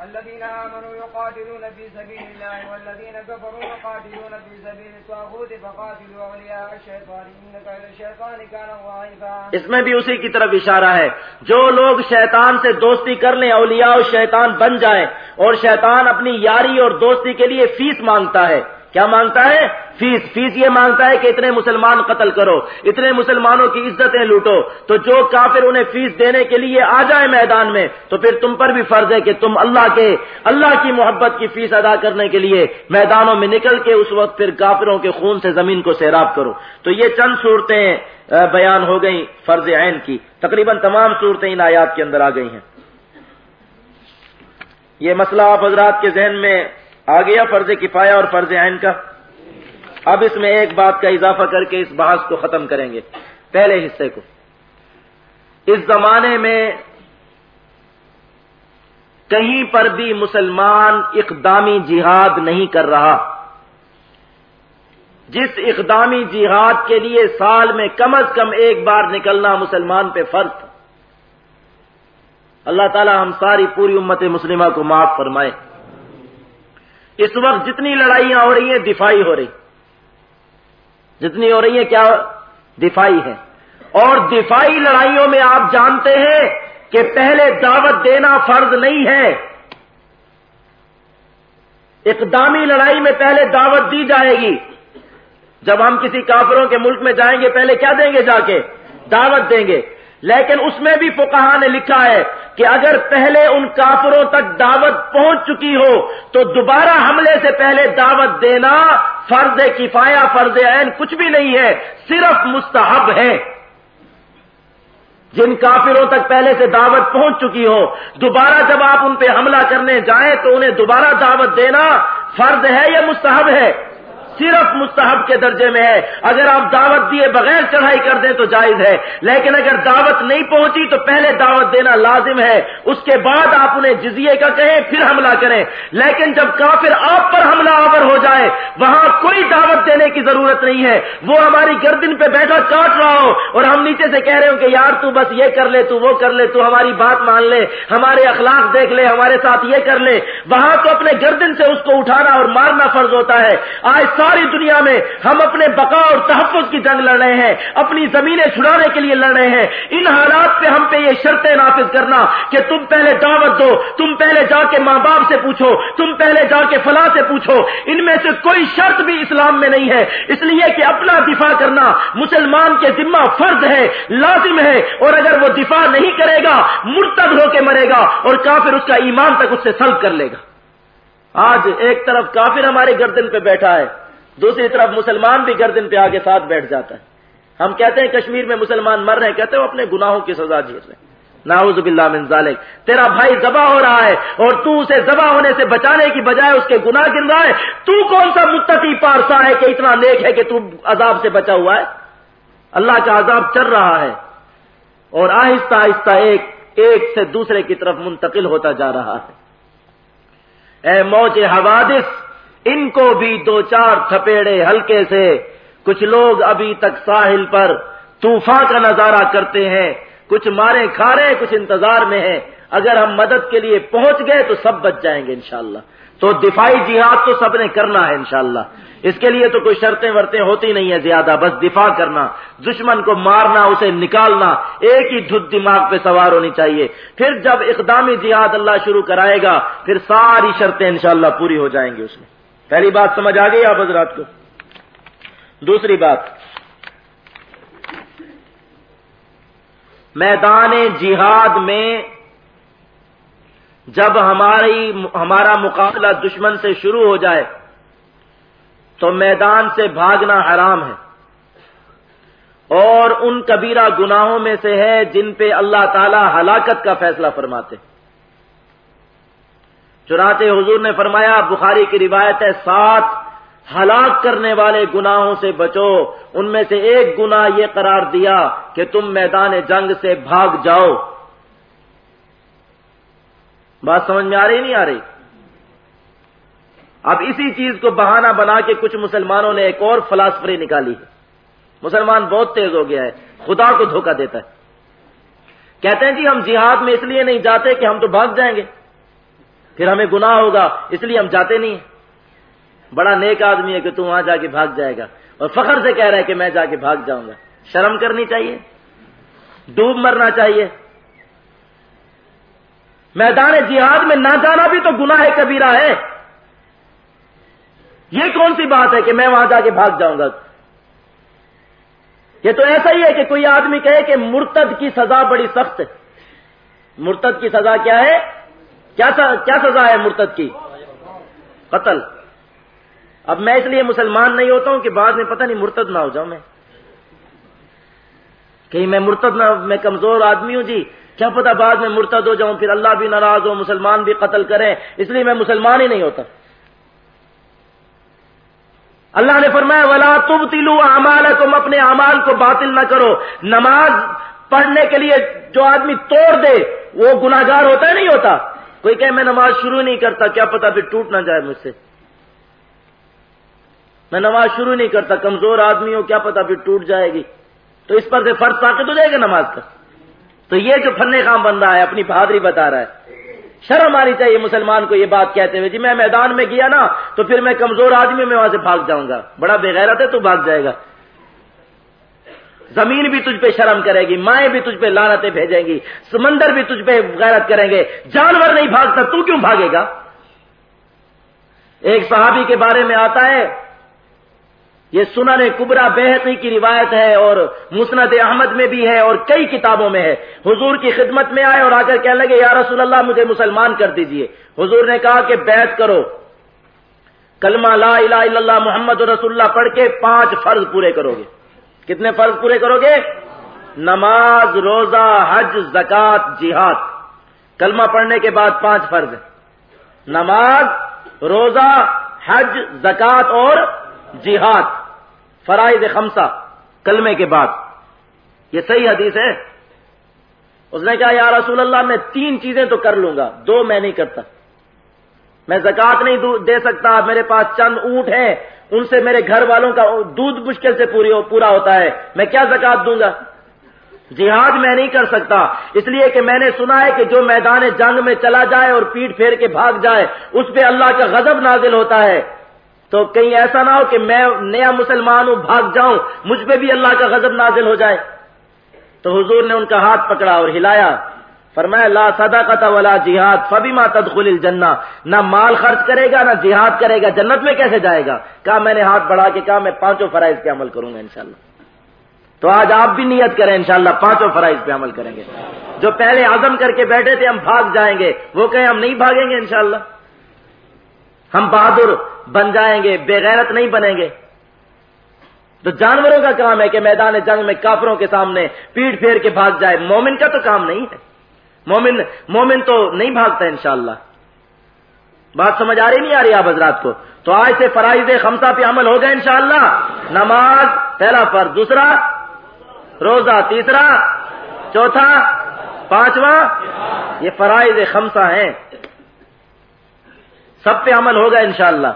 الذين آمنوا يقاتلون في سبيل الله والذين كفروا يقاتلون في سبيل الطاغوت فقاتلوا أولياء الشيطان. إن كيد الشيطان كان ضعيفا. اس میں بھی اسی کی طرف اشارہ ہے۔ جو لوگ شیطان سے دوستی کر لیں، اولیاء و شیطان بن جائیں اور شیطان اپنی یاری اور دوستی کے لیے فیس مانگتا ہے۔ کیا مانگتا ہے؟ فیس. فیس یہ مانگتا ہے کہ اتنے مسلمان قتل کرو، اتنے مسلمانوں کی عزتیں لوٹو۔ تو جو کافر انہیں فیس دینے کے لیے آ جائے میدان میں، تو پھر تم پر بھی فرض ہے کہ تم اللہ کے، اللہ کی محبت کی فیس ادا کرنے کے لیے میدانوں میں نکل کے اس وقت پھر کافروں کے خون سے زمین کو سیراب کرو۔ تو یہ چند صورتیں بیان ہو گئیں فرض عین کی۔ تقریباً تمام صورتیں ان آیات کے اندر آ گئی ہیں۔ یہ مسئلہ آپ حضرات کے ذہن میں آ گیا فرض کفایا اور فرض عین کا۔ اب اس میں ایک بات کا اضافہ کر کے اس بحث کو ختم کریں گے۔ پہلے حصے کو۔ اس زمانے میں کہیں پر بھی مسلمان اقدامی جہاد نہیں کر رہا۔ جس اقدامی جہاد کے لیے سال میں کم از کم ایک بار نکلنا مسلمان پہ فرض۔ تھا اللہ تعالی ہم ساری پوری امت مسلمہ کو معاف فرمائے۔ اس وقت جتنی لڑائیاں ہو رہی ہیں، دفاعی ہو رہی۔ جتنی ہو رہی ہیں، کیا دفاعی ہے اور دفاعی لڑائیوں میں آپ جانتے ہیں کہ پہلے دعوت دینا فرض نہیں ہے۔ اقدامی لڑائی میں پہلے دعوت دی جائے گی۔ جب ہم کسی کافروں کے ملک میں جائیں گے، پہلے کیا دیں گے جا کے؟ دعوت دیں گے۔ لیکن اس میں بھی فقہا نے لکھا ہے کہ اگر پہلے ان کافروں تک دعوت پہنچ چکی ہو تو دوبارہ حملے سے پہلے دعوت دینا فرض کفایا فرض عین کچھ بھی نہیں ہے، صرف مستحب ہے جن کافروں تک پہلے سے دعوت پہنچ چکی ہو، دوبارہ جب آپ ان پہ حملہ کرنے جائیں تو انہیں دوبارہ دعوت دینا فرض ہے یا مستحب ہے؟ صرف مستحب کے درجے میں ہے۔ اگر آپ دعوت دیے بغیر چڑھائی کر دیں تو جائز ہے۔ لیکن اگر دعوت نہیں پہنچی تو پہلے دعوت دینا لازم ہے۔ اس کے بعد آپ انہیں جزیے کا کہیں، پھر حملہ کریں۔ لیکن جب کافر آپ پر حملہ آور ہو جائے، وہاں کوئی دعوت دینے کی ضرورت نہیں ہے۔ وہ ہماری گردن پہ بیٹھا کاٹ رہا ہو اور ہم نیچے سے کہہ رہے ہو کہ یار تو بس یہ کر لے، تو وہ کر لے، تو ہماری بات مان لے، ہمارے اخلاق دیکھ لے، ہمارے ساتھ یہ کر لے۔ وہاں تو اپنے گردن سے اس کو اٹھانا اور مارنا فرض ہوتا ہے۔ آج ساری دنیا میں ہم اپنے بقا اور تحفظ کی جنگ لڑ رہے ہیں، اپنی زمینیں چھڑانے کے لیے لڑ رہے ہیں۔ ان حالات پہ ہم پہ یہ شرطیں نافذ کرنا کہ تم پہلے دعوت دو، تم پہلے جا کے ماں باپ سے پوچھو، تم پہلے جا کے فلاں سے پوچھو۔ ان میں سے کوئی شرط بھی اسلام میں نہیں ہے۔ اس لیے کہ اپنا دفاع کرنا مسلمان کے ذمہ فرض ہے، لازم ہے۔ اور اگر وہ دفاع نہیں کرے گا، مرتد ہو کے مرے گا اور کافر اس کا ایمان تک اس سے سلب کر لے گا۔ آج ایک طرف کافر ہمارے گردن پہ بیٹھا ہے۔ دوسری طرف مسلمان بھی گردن پہ آگے ساتھ بیٹھ جاتا ہے۔ ہم کہتے ہیں کشمیر میں مسلمان مر رہے ہیں، کہتے ہیں وہ اپنے گناہوں کی سزا جھیل رہے ہیں۔ ناؤز باللہ من ذالک۔ تیرا بھائی ذبح ہو رہا ہے اور تو اسے ذبح ہونے سے بچانے کی بجائے اس کے گناہ گن رہا ہے۔ تو کون سا متقی پارسا ہے کہ اتنا نیک ہے کہ تو عذاب سے بچا ہوا ہے؟ اللہ کا عذاب چل رہا ہے اور آہستہ آہستہ ایک ایک سے دوسرے کی طرف منتقل ہوتا جا رہا ہے۔ اے موج حوادث ان کو بھی دو چار تھپیڑے ہلکے سے کچھ لوگ ابھی تک ساحل پر طوفان کا نظارہ کرتے ہیں، کچھ مارے کھا رہے کچھ انتظار میں ہیں۔ اگر ہم مدد کے لیے پہنچ گئے تو سب بچ جائیں گے انشاءاللہ۔ تو دفاعی جہاد تو سب نے کرنا ہے انشاءاللہ۔ اس کے لیے تو کوئی شرطیں ورتیں ہوتی نہیں ہے زیادہ، بس دفاع کرنا، دشمن کو مارنا، اسے نکالنا، ایک ہی دھد دماغ پہ سوار ہونی چاہیے۔ پھر جب اقدامی جہاد اللہ شروع کرائے گا، پھر ساری شرطیں انشاءاللہ پوری ہو جائیں گی اس میں۔ پہلی بات سمجھ آ گئی آپ حضرات کو؟ دوسری بات، میدان جہاد میں جب ہماری ہمارا مقابلہ دشمن سے شروع ہو جائے، تو میدان سے بھاگنا حرام ہے۔ اور ان کبیرہ گناہوں میں سے ہے جن پہ اللہ تعالی ہلاکت کا فیصلہ فرماتے۔ چنانچہ حضور نے فرمایا، بخاری کی روایت ہے، سات ہلاک کرنے والے گناہوں سے بچو، ان میں سے ایک گنا یہ قرار دیا کہ تم میدان جنگ سے بھاگ جاؤ۔ بات سمجھ میں آ رہی نہیں آ رہی؟ اب اسی چیز کو بہانہ بنا کے کچھ مسلمانوں نے ایک اور فلاسفری نکالی ہے۔ مسلمان بہت تیز ہو گیا ہے، خدا کو دھوکہ دیتا ہے۔ کہتے ہیں جی ہم جہاد میں اس لیے نہیں جاتے کہ ہم تو بھاگ جائیں گے۔ پھر ہمیں گناہ ہوگا، اس لیے ہم جاتے نہیں۔ ہیں بڑا نیک آدمی ہے کہ تو وہاں جا کے بھاگ جائے گا۔ اور فخر سے کہہ رہا ہے کہ میں جا کے بھاگ جاؤں گا۔ شرم کرنی چاہیے۔ ڈوب مرنا چاہیے۔ میدان جہاد میں نہ جانا بھی تو گناہ کبیرہ ہے۔ یہ کون سی بات ہے کہ میں وہاں جا کے بھاگ جاؤں گا؟ یہ تو ایسا ہی ہے کہ کوئی آدمی کہے کہ مرتد کی سزا بڑی سخت ہے۔ مرتد کی سزا کیا ہے؟ کیا سزا ہے مرتد کی؟ قتل۔ اب میں اس لیے مسلمان نہیں ہوتا ہوں کہ بعد میں پتہ نہیں مرتد نہ ہو جاؤں میں۔ کہیں میں مرتد نہ میں کمزور آدمی ہوں جی۔ کیا پتا بعد میں مرتد ہو جاؤں، پھر اللہ بھی ناراض ہو، مسلمان بھی قتل کریں۔ اس لیے میں مسلمان ہی نہیں ہوتا۔ اللہ نے فرمایا، ولا تم تلو امال تم اپنے امال کو باطل نہ کرو۔ نماز پڑھنے کے لیے جو آدمی توڑ دے، وہ گناگار ہوتا ہے، نہیں ہوتا؟ کوئی کہ میں نماز شروع نہیں کرتا، کیا پتا پھر ٹوٹ نہ جائے مجھ سے۔ میں نماز شروع نہیں کرتا، کمزور آدمی ہو کیا پتا پھر ٹوٹ جائے گی۔ تو اس پر سے فرض طاقت ہو جائے گا نماز کا۔ تو یہ جو فن خام بن رہا ہے، اپنی بہادری بتا رہا ہے۔ شرم آنی چاہیے مسلمان کو یہ بات کہتے ہوئے جی میں میدان میں گیا نا، تو پھر میں کمزور آدمی میں وہاں سے بھاگ جاؤں گا۔ بڑا بےغیرت ہے تو بھاگ جائے گا۔ زمین بھی تجھ پہ شرم کرے گی، مائیں بھی تجھ پہ لانتیں بھیجیں گی، سمندر بھی تجھ پہ غیرت کریں گے۔ جانور نہیں بھاگتا، تو کیوں بھاگے گا؟ ایک صحابی کے بارے میں آتا ہے، یہ سنن کبرا بحقی کی روایت ہے اور مسند احمد میں بھی ہے اور کئی کتابوں میں ہے۔ حضور کی خدمت میں آئے اور آ کر کہنے لگے، یا رسول اللہ، مجھے مسلمان کر دیجیے۔ حضور نے کہا کہ بیعت کرو۔ کلمہ لا الہ الا اللہ محمد رسول اللہ پڑھ کے پانچ فرض پورے کرو گے۔ کتنے فرض پورے کرو گے؟ نماز، روزہ، حج زکات جہاد۔ کلمہ پڑھنے کے بعد پانچ فرض۔ نماز، روزہ، حج زکات اور جہاد۔ فرائض خمسہ کلمے کے بعد۔ یہ صحیح حدیث ہے۔ اس نے کہا، یا رسول اللہ، میں تین چیزیں تو کر لوں گا، دو میں نہیں کرتا۔ میں زکات نہیں دے سکتا، میرے پاس چند اونٹ ہیں ان سے میرے گھر والوں کا دودھ مشکل سے پوری پورا ہوتا ہے۔ میں کیا زکات دوں گا؟ جہاد میں نہیں کر سکتا۔ اس لیے کہ میں نے سنا ہے کہ جو میدان جنگ میں چلا جائے اور پیٹ پھیر کے بھاگ جائے، اس پہ اللہ کا غضب نازل ہوتا ہے۔ تو کہیں ایسا نہ ہو کہ میں نیا مسلمان ہوں، بھاگ جاؤں، مجھ پہ بھی اللہ کا غضب نازل ہو جائے۔ تو حضور نے ان کا ہاتھ پکڑا اور ہلایا۔ فرمایا، لا صدقت ولا جہاد فبی ما تدخل الجنہ. نہ مال خرچ کرے گا، نہ جہاد کرے گا. جنت میں کیسے جائے گا؟ کہا، میں نے ہاتھ بڑھا کے کہا، میں پانچوں فرائض پہ عمل کروں گا، انشاءاللہ. تو آج آپ بھی نیت کریں، انشاءاللہ، پانچوں فرائض پہ عمل کریں گے. جو پہلے عزم کر کے بیٹھے تھے، ہم بھاگ جائیں گے. وہ کہیں، ہم نہیں بھاگیں گے، انشاءاللہ. ہم بہادر بن جائیں گے، بے غیرت نہیں بنیں گے. تو جانوروں کا کام ہے کہ میدان جنگ میں کافروں کے سامنے پیٹ پھیر کے بھاگ جائے. مومن کا تو کام نہیں ہے. مومن مومن تو نہیں بھاگتا انشاءاللہ۔ بات سمجھ آ رہی نہیں آ رہی آپ حضرات کو؟ تو آج سے فرائض خمسہ پہ عمل ہوگا انشاءاللہ۔ نماز پہلا پر دوسرا روزہ، تیسرا چوتھا پانچواں۔ یہ فرائض خمسہ ہیں۔ سب پہ عمل ہوگا انشاءاللہ۔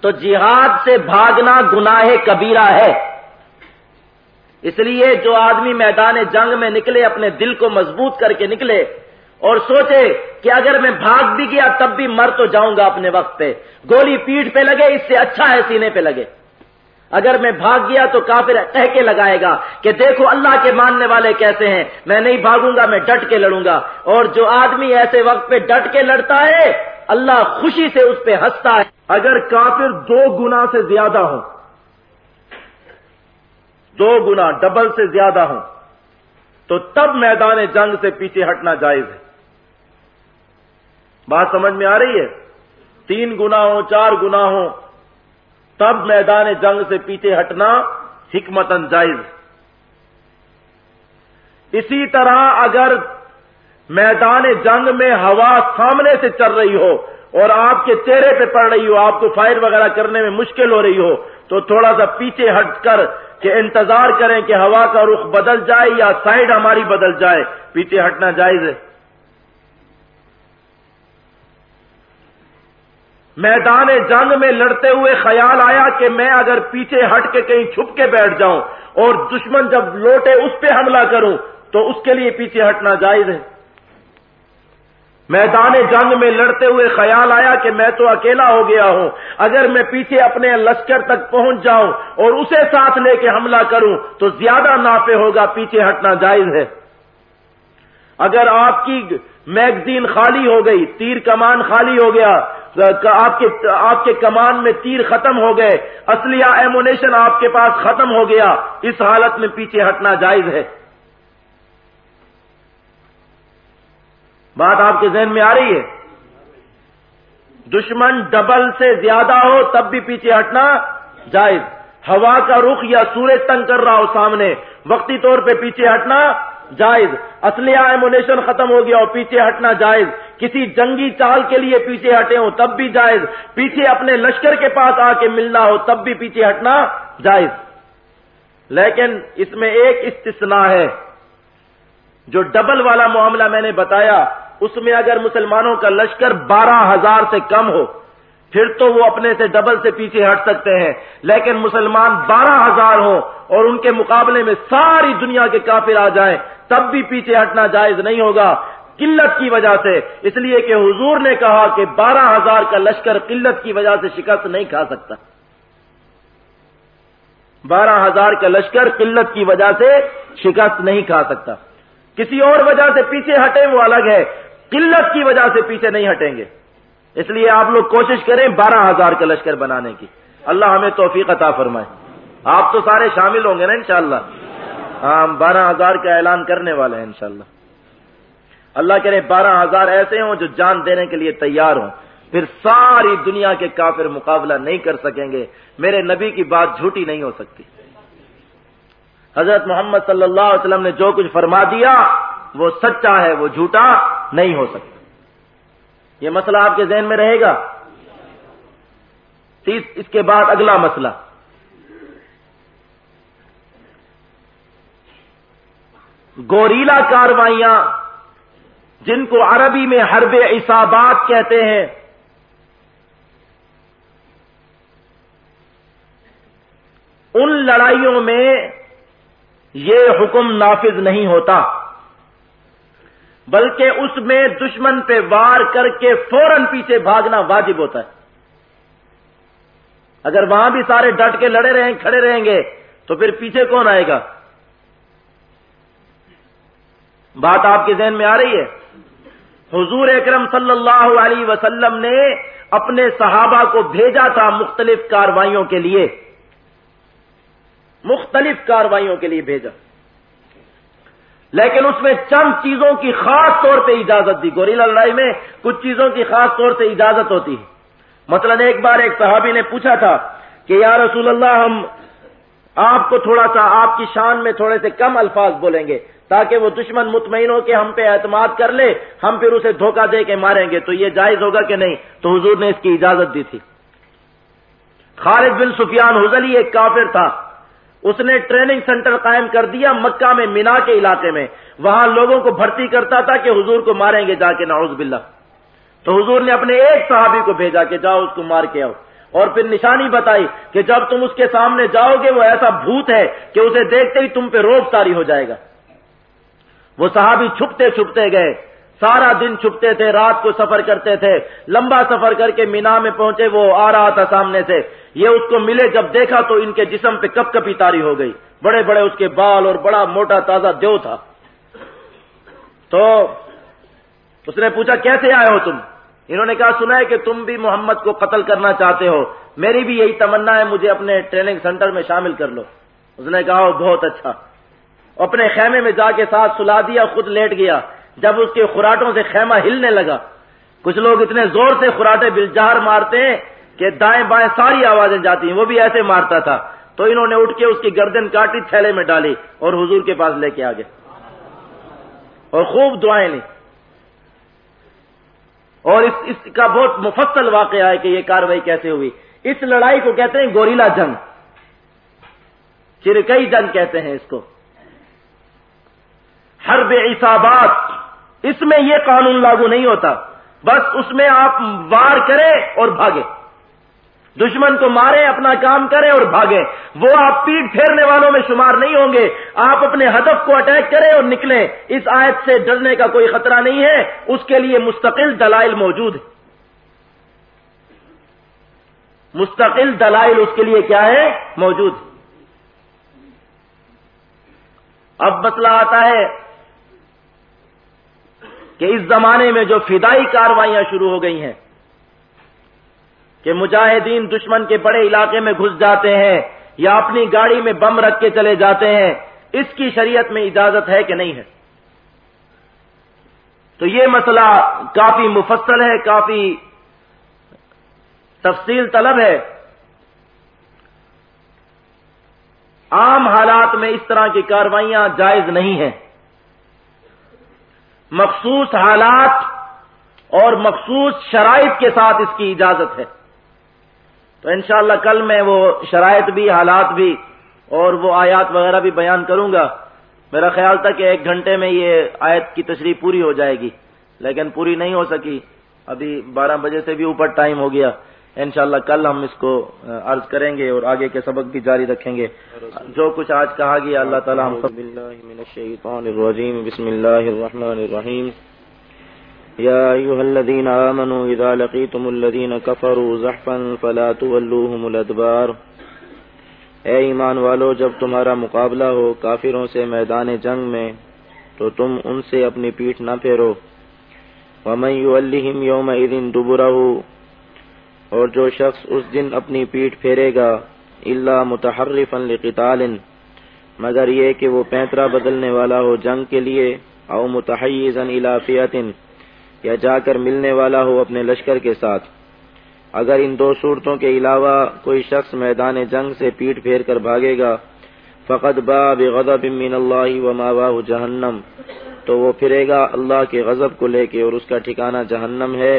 تو جہاد سے بھاگنا گناہ کبیرہ ہے۔ اس لیے جو آدمی میدان جنگ میں نکلے، اپنے دل کو مضبوط کر کے نکلے اور سوچے کہ اگر میں بھاگ بھی گیا، تب بھی مر تو جاؤں گا اپنے وقت پہ۔ گولی پیٹ پہ لگے، اس سے اچھا ہے سینے پہ لگے۔ اگر میں بھاگ گیا تو کافر کہہ کے لگائے گا کہ دیکھو اللہ کے ماننے والے کیسے ہیں۔ میں نہیں بھاگوں گا، میں ڈٹ کے لڑوں گا۔ اور جو آدمی ایسے وقت پہ ڈٹ کے لڑتا ہے، اللہ خوشی سے اس پہ ہنستا ہے۔ اگر کافر دو گنا سے زیادہ ہوں دو گنا ڈبل سے زیادہ ہوں، تو تب میدان جنگ سے پیچھے ہٹنا جائز ہے۔ بات سمجھ میں آ رہی ہے؟ تین گنا ہو چار گنا ہو تب میدان جنگ سے پیچھے ہٹنا حکمتن جائز اسی طرح اگر میدان جنگ میں ہوا سامنے سے چل رہی ہو اور آپ کے چہرے پہ پڑ رہی ہو، آپ کو فائر وغیرہ کرنے میں مشکل ہو رہی ہو، تو تھوڑا سا پیچھے ہٹ کر کہ انتظار کریں کہ ہوا کا رخ بدل جائے یا سائڈ ہماری بدل جائے۔ پیچھے ہٹنا جائز ہے میدان جنگ میں لڑتے ہوئے خیال آیا کہ میں اگر پیچھے ہٹ کے کہیں چھپ کے بیٹھ جاؤں اور دشمن جب لوٹے اس پہ حملہ کروں تو اس کے لیے پیچھے ہٹنا جائز ہے میدان جنگ میں لڑتے ہوئے خیال آیا کہ میں تو اکیلا ہو گیا ہوں۔ اگر میں پیچھے اپنے لشکر تک پہنچ جاؤں اور اسے ساتھ لے کے حملہ کروں تو زیادہ نافع ہوگا، پیچھے ہٹنا جائز ہے۔ اگر آپ کی میگزین خالی ہو گئی، تیر کمان خالی ہو گیا، آپ کے آپ کے کمان میں تیر ختم ہو گئے، اصلیہ ایمونیشن آپ کے پاس ختم ہو گیا، اس حالت میں پیچھے ہٹنا جائز ہے۔ بات آپ کے ذہن میں آ رہی ہے۔ دشمن ڈبل سے زیادہ ہو تب بھی پیچھے ہٹنا جائز۔ ہوا کا رخ یا سورج تنگ کر رہا ہو سامنے، وقتی طور پہ پیچھے ہٹنا جائز۔ اصلی ایمونیشن ختم ہو گیا اور پیچھے ہٹنا جائز۔ کسی جنگی چال کے لیے پیچھے ہٹے ہوں تب بھی جائز۔ پیچھے اپنے لشکر کے پاس آ کے ملنا ہو تب بھی پیچھے ہٹنا جائز۔ لیکن اس میں ایک استثناء ہے جو ڈبل والا معاملہ میں نے بتایا۔ اس میں اگر مسلمانوں کا لشکر بارہ ہزار سے کم ہو، پھر تو وہ اپنے سے ڈبل سے پیچھے ہٹ سکتے ہیں۔ لیکن مسلمان بارہ ہزار ہوں اور ان کے مقابلے میں ساری دنیا کے کافر آ جائیں، تب بھی پیچھے ہٹنا جائز نہیں ہوگا۔ قلت کی وجہ سے۔ اس لیے کہ حضور نے کہا کہ بارہ ہزار کا لشکر قلت کی وجہ سے شکست نہیں کھا سکتا۔ بارہ ہزار کا لشکر قلت کی وجہ سے شکست نہیں کھا سکتا۔ کسی اور وجہ سے پیچھے ہٹے وہ الگ ہے۔ قلت کی وجہ سے پیچھے نہیں ہٹیں گے۔ اس لیے آپ لوگ کوشش کریں بارہ ہزار کا لشکر بنانے کی۔ اللہ ہمیں توفیق عطا فرمائے۔ آپ تو سارے شامل ہوں گے نا انشاءاللہ۔ ہاں بارہ ہزار کا اعلان کرنے والے ہیں انشاءاللہ۔ اللہ کرے بارہ ہزار ایسے ہوں جو جان دینے کے لیے تیار ہوں۔ پھر ساری دنیا کے کافر مقابلہ نہیں کر سکیں گے۔ میرے نبی کی بات جھوٹی نہیں ہو سکتی۔ حضرت محمد صلی اللہ علیہ وسلم نے جو کچھ فرما دیا وہ سچا ہے، وہ جھوٹا نہیں ہو سکتا۔ یہ مسئلہ آپ کے ذہن میں رہے گا؟ تیس، اس کے بعد اگلا مسئلہ۔ گوریلا کاروائیاں، جن کو عربی میں حرب عصابات کہتے ہیں، ان لڑائیوں میں یہ حکم نافذ نہیں ہوتا۔ بلکہ اس میں دشمن پہ وار کر کے فوراً پیچھے بھاگنا واجب ہوتا ہے۔ اگر وہاں بھی سارے ڈٹ کے لڑے رہیں، کھڑے رہیں گے، تو پھر پیچھے کون آئے گا؟ بات آپ کے ذہن میں آ رہی ہے؟ حضور اکرم صلی اللہ علیہ وسلم نے اپنے صحابہ کو بھیجا تھا مختلف کاروائیوں کے لیے۔ مختلف کاروائیوں کے لیے بھیجا۔ لیکن اس میں چند چیزوں کی خاص طور پہ اجازت دی۔ گوریلا لڑائی میں کچھ چیزوں کی خاص طور سے اجازت ہوتی ہے۔ مثلا ایک بار ایک صحابی نے پوچھا تھا کہ یا رسول اللہ، ہم آپ کو تھوڑا سا، آپ کی شان میں تھوڑے سے کم الفاظ بولیں گے تاکہ وہ دشمن مطمئن ہو کہ ہم پہ اعتماد کر لے، ہم پھر اسے دھوکہ دے کے ماریں گے۔ تو یہ جائز ہوگا کہ نہیں؟ تو حضور نے اس کی اجازت دی تھی۔ خالد بن سفیان حضلی ایک کافر تھا۔ اس نے ٹریننگ سینٹر قائم کر دیا مکہ میں، مینا کے علاقے میں۔ وہاں لوگوں کو بھرتی کرتا تھا کہ حضور کو ماریں گے، جا کے نعوذ باللہ۔ تو حضور نے اپنے ایک صحابی کو بھیجا کہ جاؤ، اس کو مار کے آؤ۔ اور پھر نشانی بتائی کہ جب تم اس کے سامنے جاؤ گے، وہ ایسا بھوت ہے کہ اسے دیکھتے ہی تم پہ روک تاری ہو جائے گا۔ وہ صحابی چھپتے چھپتے گئے۔ سارا دن چھپتے تھے، رات کو سفر کرتے تھے۔ لمبا سفر کر کے مینا میں پہنچے، وہ آ رہا تھا سامنے سے۔ یہ اس کو ملے، جب دیکھا تو ان کے جسم پہ کپ کپی تاری ہو گئی۔ بڑے بڑے اس کے بال اور بڑا موٹا تازہ دیو تھا۔ تو اس نے پوچھا، کیسے آئے ہو تم؟ انہوں نے کہا، سنا ہے کہ تم بھی محمد کو قتل کرنا چاہتے ہو۔ میری بھی یہی تمنا ہے، مجھے اپنے ٹریننگ سینٹر میں شامل کر لو۔ اس نے کہا بہت اچھا۔ اپنے خیمے میں جا کے ساتھ سلا دیا، خود لیٹ گیا۔ جب اس کے خوراٹوں سے خیمہ ہلنے لگا۔ کچھ لوگ اتنے زور سے خوراٹے بلجار مارتے ہیں کہ دائیں بائیں ساری آوازیں جاتی ہیں، وہ بھی ایسے مارتا تھا۔ تو انہوں نے اٹھ کے اس کی گردن کاٹی، تھیلے میں ڈالی اور حضور کے پاس لے کے آگے اور خوب دعائیں لی اور اس اس کا بہت مفصل واقعہ ہے کہ یہ کاروائی کیسے ہوئی۔ اس لڑائی کو کہتے ہیں گوریلا جنگ۔ چرکئی جنگ کہتے ہیں اس کو۔ حرب عصابات۔ اس میں یہ قانون لاگو نہیں ہوتا۔ بس اس میں آپ وار کریں اور بھاگے دشمن کو مارے اپنا کام کریں اور بھاگیں۔ وہ آپ پیٹ پھیرنے والوں میں شمار نہیں ہوں گے۔ آپ اپنے ہدف کو اٹیک کریں اور نکلیں۔ اس آیت سے ڈرنے کا کوئی خطرہ نہیں ہے۔ اس کے لیے مستقل دلائل موجود ہے مستقل دلائل اس کے لیے کیا ہے موجود اب مسئلہ آتا ہے۔ کہ اس زمانے میں جو فدائی کاروائیاں شروع ہو گئی ہیں، کہ مجاہدین دشمن کے بڑے علاقے میں گھس جاتے ہیں یا اپنی گاڑی میں بم رکھ کے چلے جاتے ہیں، اس کی شریعت میں اجازت ہے کہ نہیں ہے؟ تو یہ مسئلہ کافی مفصل ہے، کافی تفصیل طلب ہے۔ عام حالات میں اس طرح کی کاروائیاں جائز نہیں ہیں۔ مخصوص حالات اور مخصوص شرائط کے ساتھ اس کی اجازت ہے۔ تو انشاءاللہ کل میں وہ شرائط بھی، حالات بھی اور وہ آیات وغیرہ بھی بیان کروں گا۔ میرا خیال تھا کہ ایک گھنٹے میں یہ آیت کی تشریح پوری ہو جائے گی، لیکن پوری نہیں ہو سکی۔ ابھی بارہ بجے سے بھی اوپر ٹائم ہو گیا۔ انشاءاللہ کل ہم اس کو عرض کریں گے اور آگے کے سبق بھی جاری رکھیں گے۔ جو کچھ آج کہا گیا، اللہ تعالیٰ ہم بسم اللہ الرحمن الرحیم۔ يا أيها الذين آمنوا إذا لقيتم الذين كفروا زحفا فلا تولوهم الأدبار اے ایمان والو، جب تمہارا مقابلہ ہو کافروں سے میدان جنگ میں، تو تم ان سے اپنی پیٹھ نہ پھیرو۔ ومن يولهم يومئذ دبره اور جو شخص اس دن اپنی پیٹھ پھیرے گا، الا متحرفا لقتال، مگر یہ کہ وہ پینترا بدلنے والا ہو جنگ کے لیے، او متحیزا الى فئه یا جا کر ملنے والا ہو اپنے لشکر کے ساتھ۔ اگر ان دو صورتوں کے علاوہ کوئی شخص میدان جنگ سے پیٹ پھیر کر بھاگے گا فقط با بغضب من اللہ و ماواہ جہنم تو وہ پھرے گا اللہ کے غضب کو لے کے اور اس کا ٹھکانہ جہنم ہے۔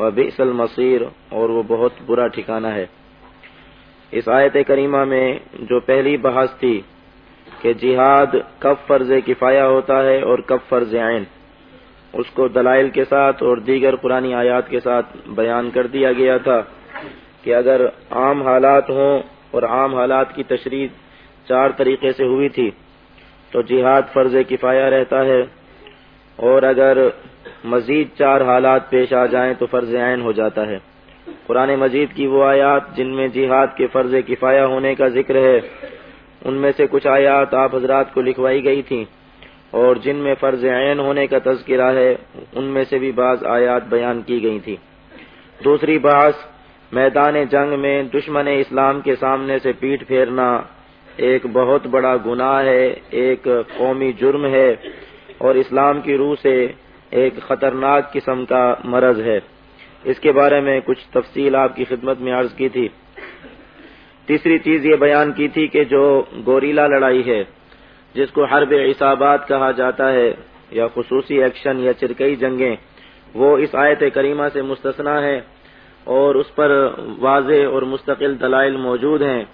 اور بئس المصیر اور وہ بہت برا ٹھکانہ ہے۔ اس آیت کریمہ میں جو پہلی بحث تھی کہ جہاد کب فرض کفایہ ہوتا ہے اور کب فرض عین، اس کو دلائل کے ساتھ اور دیگر پرانی آیات کے ساتھ بیان کر دیا گیا تھا کہ اگر عام حالات ہوں اور عام حالات کی تشریح چار طریقے سے ہوئی تھی، تو جہاد فرض کفایہ رہتا ہے اور اگر مزید چار حالات پیش آ جائیں تو فرض عین ہو جاتا ہے۔ قرآن مجید کی وہ آیات جن میں جہاد کے فرض کفایہ ہونے کا ذکر ہے، ان میں سے کچھ آیات آپ حضرات کو لکھوائی گئی تھیں اور جن میں فرض عین ہونے کا تذکرہ ہے، ان میں سے بھی بعض آیات بیان کی گئی تھی دوسری بحث، میدان جنگ میں دشمن اسلام کے سامنے سے پیٹ پھیرنا ایک بہت بڑا گناہ ہے، ایک قومی جرم ہے اور اسلام کی روح سے ایک خطرناک قسم کا مرض ہے۔ اس کے بارے میں کچھ تفصیل آپ کی خدمت میں عرض کی تھی۔ تیسری چیز یہ بیان کی تھی کہ جو گوریلا لڑائی ہے، جس کو حرب عصابات کہا جاتا ہے یا خصوصی ایکشن یا چرکئی جنگیں، وہ اس آیت کریمہ سے مستثنا ہے اور اس پر واضح اور مستقل دلائل موجود ہیں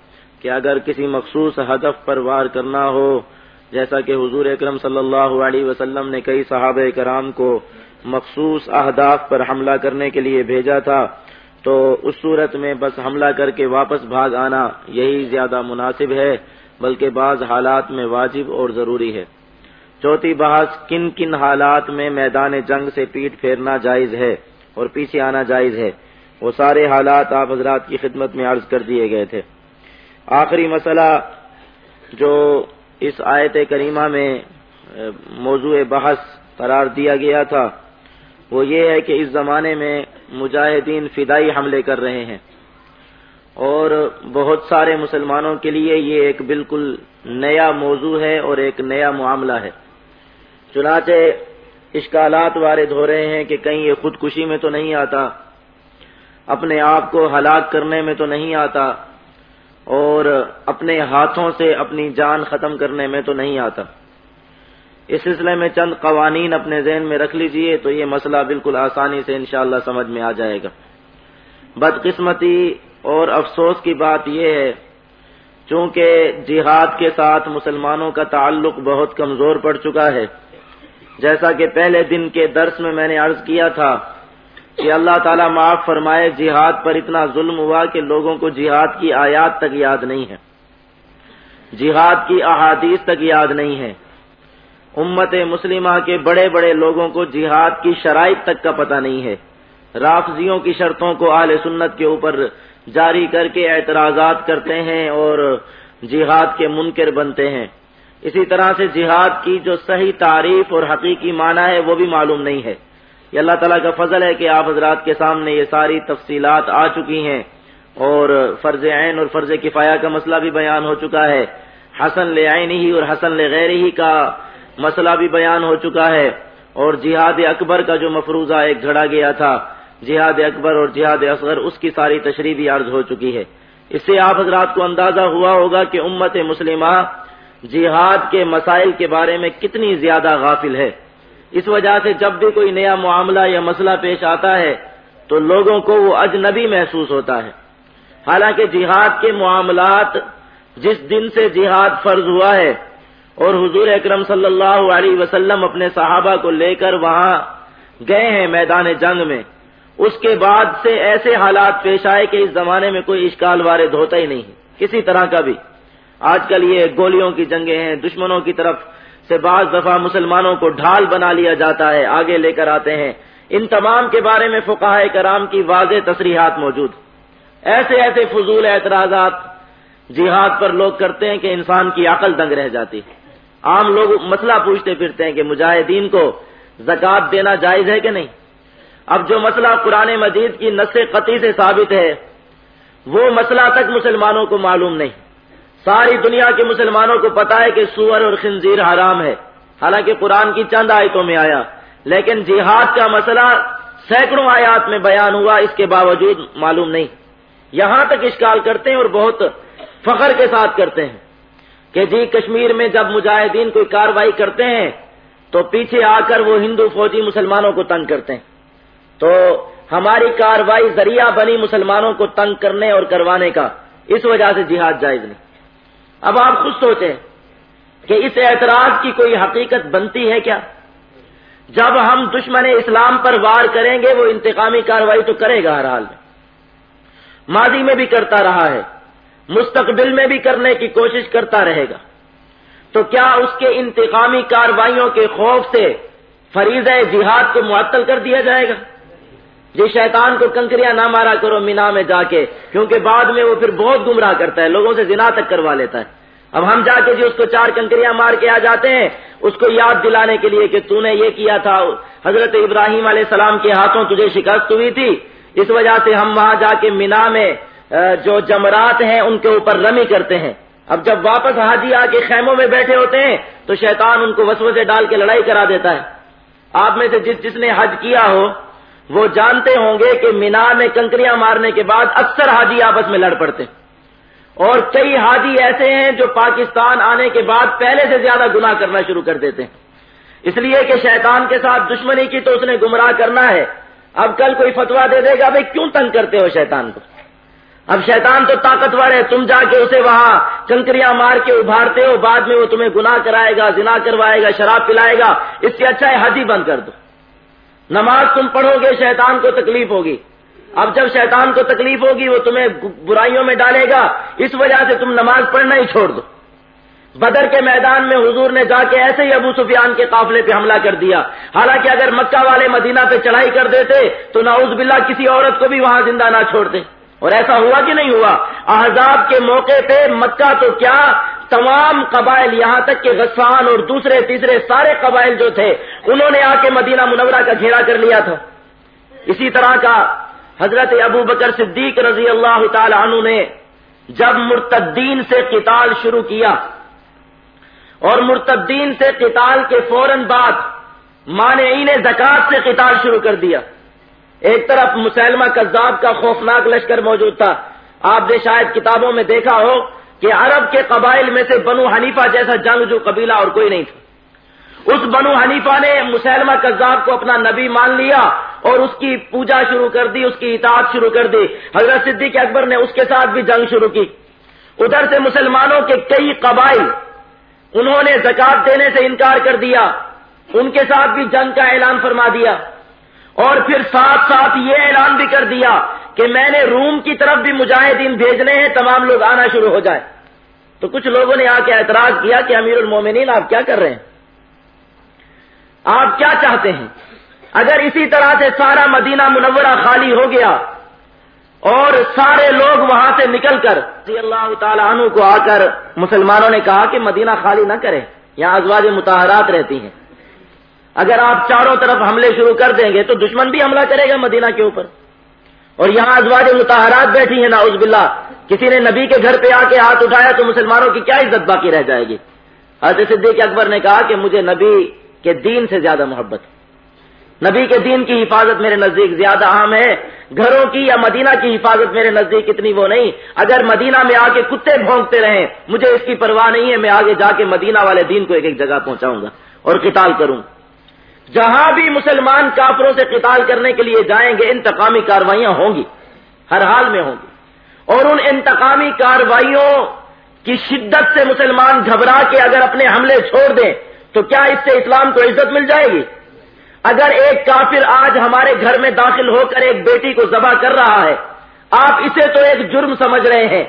کہ اگر کسی مخصوص ہدف پر وار کرنا ہو جیسا کہ حضور اکرم صلی اللہ علیہ وسلم نے کئی صحابہ کرام کو مخصوص اہداف پر حملہ کرنے کے لیے بھیجا تھا، تو اس صورت میں بس حملہ کر کے واپس بھاگ آنا یہی زیادہ مناسب ہے، بلکہ بعض حالات میں واجب اور ضروری ہے۔ چوتھی بحث، کن کن حالات میں میدان جنگ سے پیٹ پھیرنا جائز ہے اور پیچھے آنا جائز ہے۔ وہ سارے حالات آپ حضرات کی خدمت میں عرض کر دیے گئے تھے۔ آخری مسئلہ جو اس آیت کریمہ میں موضوع بحث قرار دیا گیا تھا۔ وہ یہ ہے کہ اس زمانے میں مجاہدین فدائی حملے کر رہے ہیں۔ اور بہت سارے مسلمانوں کے لیے یہ ایک بالکل نیا موضوع ہے اور ایک نیا معاملہ ہے۔ چنانچہ اشکالات وارد ہو رہے ہیں کہ کہیں یہ خودکشی میں تو نہیں آتا، اپنے آپ کو ہلاک کرنے میں تو نہیں آتا۔ اور اپنے ہاتھوں سے اپنی جان ختم کرنے میں تو نہیں آتا۔ اس سلسلے میں چند قوانین اپنے ذہن میں رکھ لیجیے تو یہ مسئلہ بالکل آسانی سے انشاءاللہ سمجھ میں آ جائے گا۔ بدقسمتی اور افسوس کی بات یہ ہے، چونکہ جہاد کے ساتھ مسلمانوں کا تعلق بہت کمزور پڑ چکا ہے۔ جیسا کہ پہلے دن کے درس میں میں نے عرض کیا تھا کہ اللہ تعالیٰ معاف فرمائے، جہاد پر اتنا ظلم ہوا کہ لوگوں کو جہاد کی آیات تک یاد نہیں ہے۔ جہاد کی احادیث تک یاد نہیں ہے۔ امت مسلمہ کے بڑے بڑے لوگوں کو جہاد کی شرائط تک کا پتہ نہیں ہے۔ رافضیوں کی شرطوں کو اہل سنت کے اوپر جاری کر کے اعتراضات کرتے ہیں اور جہاد کے منکر بنتے ہیں۔ اسی طرح سے جہاد کی جو صحیح تعریف اور حقیقی معنی ہے وہ بھی معلوم نہیں ہے۔ یہ اللہ تعالیٰ کا فضل ہے کہ آپ حضرات کے سامنے یہ ساری تفصیلات آ چکی ہیں اور فرض عین اور فرض کفایہ کا مسئلہ بھی بیان ہو چکا ہے۔ حسن لے عین ہی اور حسن لے غیر ہی کا مسئلہ بھی بیان ہو چکا ہے۔ اور جہاد اکبر کا جو مفروضہ ایک گھڑا گیا تھا، جہاد اکبر اور جہاد اصغر، اس کی ساری تشریح بھی عرض ہو چکی ہے۔ اس سے آپ حضرات کو اندازہ ہوا ہوگا کہ امت مسلمہ جہاد کے مسائل کے بارے میں کتنی زیادہ غافل ہے۔ اس وجہ سے جب بھی کوئی نیا معاملہ یا مسئلہ پیش آتا ہے تو لوگوں کو وہ اجنبی محسوس ہوتا ہے۔ حالانکہ جہاد کے معاملات جس دن سے جہاد فرض ہوا ہے اور حضور اکرم صلی اللہ علیہ وسلم اپنے صحابہ کو لے کر وہاں گئے ہیں میدان جنگ میں، اس کے بعد سے ایسے حالات پیش آئے کہ اس زمانے میں کوئی اشکال وارد ہوتا ہی نہیں۔ کسی طرح کا بھی۔ آج کل یہ گولیوں کی جنگیں ہیں، دشمنوں کی طرف سے بعض دفعہ مسلمانوں کو ڈھال بنا لیا جاتا ہے، آگے لے کر آتے ہیں۔ ان تمام کے بارے میں فقاہ کرام کی واضح تصریحات موجود۔ ایسے ایسے فضول اعتراضات جہاد پر لوگ کرتے ہیں کہ انسان کی عقل دنگ رہ جاتی۔ عام لوگ مسئلہ پوچھتے پھرتے ہیں کہ مجاہدین کو زکوٰۃ دینا جائز ہے کہ نہیں؟ اب جو مسئلہ قرآن مجید کی نس قطعی سے ثابت ہے، وہ مسئلہ تک مسلمانوں کو معلوم نہیں۔ ساری دنیا کے مسلمانوں کو پتا ہے کہ سور اور خنزیر حرام ہے۔ حالانکہ قرآن کی چند آیتوں میں آیا۔ لیکن جہاد کا مسئلہ سینکڑوں آیات میں بیان ہوا، اس کے باوجود معلوم نہیں۔ یہاں تک اشکال کرتے ہیں اور بہت فخر کے ساتھ کرتے ہیں۔ کہ جی کشمیر میں جب مجاہدین کوئی کاروائی کرتے ہیں، تو پیچھے آ کر وہ ہندو فوجی مسلمانوں کو تنگ کرتے ہیں۔ تو ہماری کاروائی ذریعہ بنی مسلمانوں کو تنگ کرنے اور کروانے کا، اس وجہ سے جہاد جائز نہیں۔ اب آپ خود سوچیں کہ اس اعتراض کی کوئی حقیقت بنتی ہے کیا؟ جب ہم دشمن اسلام پر وار کریں گے، وہ انتقامی کاروائی تو کرے گا ہر حال میں۔ ماضی میں بھی کرتا رہا ہے، مستقبل میں بھی کرنے کی کوشش کرتا رہے گا۔ تو کیا اس کے انتقامی کاروائیوں کے خوف سے فریض جہاد کو معطل کر دیا جائے گا؟ جی شیطان کو کنکریاں نہ مارا کرو مینا میں جا کے، کیونکہ بعد میں وہ پھر بہت گمراہ کرتا ہے، لوگوں سے زنا تک کروا لیتا ہے۔ اب ہم جا کے جی اس کو چار کنکریاں مار کے آ جاتے ہیں۔ اس کو یاد دلانے کے لیے کہ تو نے یہ کیا تھا۔ حضرت ابراہیم علیہ السلام کے ہاتھوں تجھے شکست ہوئی تھی۔ اس وجہ سے ہم وہاں جا کے مینا میں جو جمرات ہیں، ان کے اوپر رمی کرتے ہیں۔ اب جب واپس حاجی آ کے خیموں میں بیٹھے ہوتے ہیں، تو شیطان ان کو وسوسے ڈال کے لڑائی کرا دیتا ہے۔ آپ میں سے جس جس نے حج کیا ہو، وہ جانتے ہوں گے کہ مینا میں کنکریاں مارنے کے بعد اکثر حاجی آپس میں لڑ پڑتے۔ ہیں اور کئی حاجی ایسے ہیں جو پاکستان آنے کے بعد پہلے سے زیادہ گناہ کرنا شروع کر دیتے ہیں۔ اس لیے کہ شیطان کے ساتھ دشمنی کی تو اس نے گمراہ کرنا ہے۔ اب کل کوئی فتوا دے دے گا، بھائی کیوں تنگ کرتے ہو شیطان کو؟ اب شیطان تو طاقتور ہے، تم جا کے اسے وہاں کنکریاں مار کے ابھارتے ہو، بعد میں وہ تمہیں گناہ کرائے گا، زنا کروائے گا، شراب پلائے گا۔ اس سے اچھا ہے حجی بند کر دو۔ نماز تم پڑھو گے، شیطان کو تکلیف ہوگی۔ اب جب شیطان کو تکلیف ہوگی وہ تمہیں برائیوں میں ڈالے گا اس وجہ سے تم نماز پڑھنا ہی چھوڑ دو بدر کے میدان میں حضور نے جا کے ایسے ہی ابو سفیان کے قافلے پہ حملہ کر دیا حالانکہ اگر مکہ والے مدینہ پہ چڑھائی کر دیتے تو نعوذ باللہ کسی عورت کو بھی وہاں زندہ نہ چھوڑتے اور ایسا ہوا کہ نہیں ہوا احزاب کے موقع پہ مکہ تو کیا تمام قبائل یہاں تک کہ غسان اور دوسرے تیسرے سارے قبائل جو تھے انہوں نے آ کے مدینہ منورہ کا گھیرا کر لیا تھا اسی طرح کا حضرت ابو بکر صدیق رضی اللہ تعالی عنہ نے جب مرتدین سے قتال شروع کیا اور مرتدین سے قتال کے فوراً بعد مانعین زکات سے قتال شروع کر دیا۔ ایک طرف مسلمہ کذاب کا خوفناک لشکر موجود تھا۔ آپ نے شاید کتابوں میں دیکھا ہو کہ عرب کے قبائل میں سے بنو حنیفہ جیسا جنگ جو قبیلہ اور کوئی نہیں تھا۔ اس بنو حنیفہ نے مسلمہ کذاب کو اپنا نبی مان لیا اور اس کی پوجا شروع کر دی، اس کی اطاعت شروع کر دی۔ حضرت صدیق اکبر نے اس کے ساتھ بھی جنگ شروع کی۔ ادھر سے مسلمانوں کے کئی قبائل، انہوں نے زکات دینے سے انکار کر دیا، ان کے ساتھ بھی جنگ کا اعلان فرما دیا۔ اور پھر ساتھ ساتھ یہ اعلان بھی کر دیا کہ میں نے روم کی طرف بھی مجاہدین بھیجنے ہیں، تمام لوگ آنا شروع ہو جائے تو کچھ لوگوں نے آ کے اعتراض کیا کہ امیر المومنین آپ کیا کر رہے ہیں؟ آپ کیا چاہتے ہیں؟ اگر اسی طرح سے سارا مدینہ منورہ خالی ہو گیا اور سارے لوگ وہاں سے نکل کر رضی اللہ تعالیٰ عنہ کو آ کر مسلمانوں نے کہا کہ مدینہ خالی نہ کرے یہاں ازواج متحرات رہتی ہیں۔ اگر آپ چاروں طرف حملے شروع کر دیں گے تو دشمن بھی حملہ کرے گا مدینہ کے اوپر۔ اور یہاں ازواج متحرات بیٹھی ہیں ناؤز باللہ۔ کسی نے نبی کے گھر پہ آ کے ہاتھ اٹھایا تو مسلمانوں کی کیا عزت باقی رہ جائے گی؟ حضرت صدیق اکبر نے کہا کہ مجھے نبی کے دین سے زیادہ محبت نبی کے دین کی حفاظت میرے نزدیک زیادہ اہم ہے۔ گھروں کی یا مدینہ کی حفاظت میرے نزدیک اتنی وہ نہیں۔ اگر مدینہ میں آ کے کتے بھونکتے رہیں، مجھے اس کی پرواہ نہیں ہے، میں آگے جا کے مدینہ والے دین کو ایک ایک جگہ پہنچاؤں گا اور قتال کروں۔ جہاں بھی مسلمان کافروں سے قتال کرنے کے لیے جائیں گے، انتقامی کاروائیاں ہوں گی، ہر حال میں ہوں گی۔ اور ان انتقامی کاروائیوں کی شدت سے مسلمان گھبرا کے اگر اپنے حملے چھوڑ دیں تو کیا اس سے اسلام کو عزت مل جائے گی؟ اگر ایک کافر آج ہمارے گھر میں داخل ہو کر ایک بیٹی کو ذبح کر رہا ہے، آپ اسے تو ایک جرم سمجھ رہے ہیں۔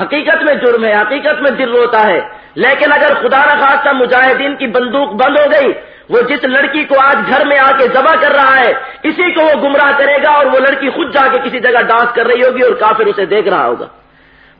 حقیقت میں جرم ہے، حقیقت میں دل روتا ہے۔ لیکن اگر خدا نخواستہ مجاہدین کی بندوق بند ہو گئی، وہ جس لڑکی کو آج گھر میں آ کے ذبح کر رہا ہے، اسی کو وہ گمراہ کرے گا اور وہ لڑکی خود جا کے کسی جگہ ڈانس کر رہی ہوگی اور کافر اسے دیکھ رہا ہوگا۔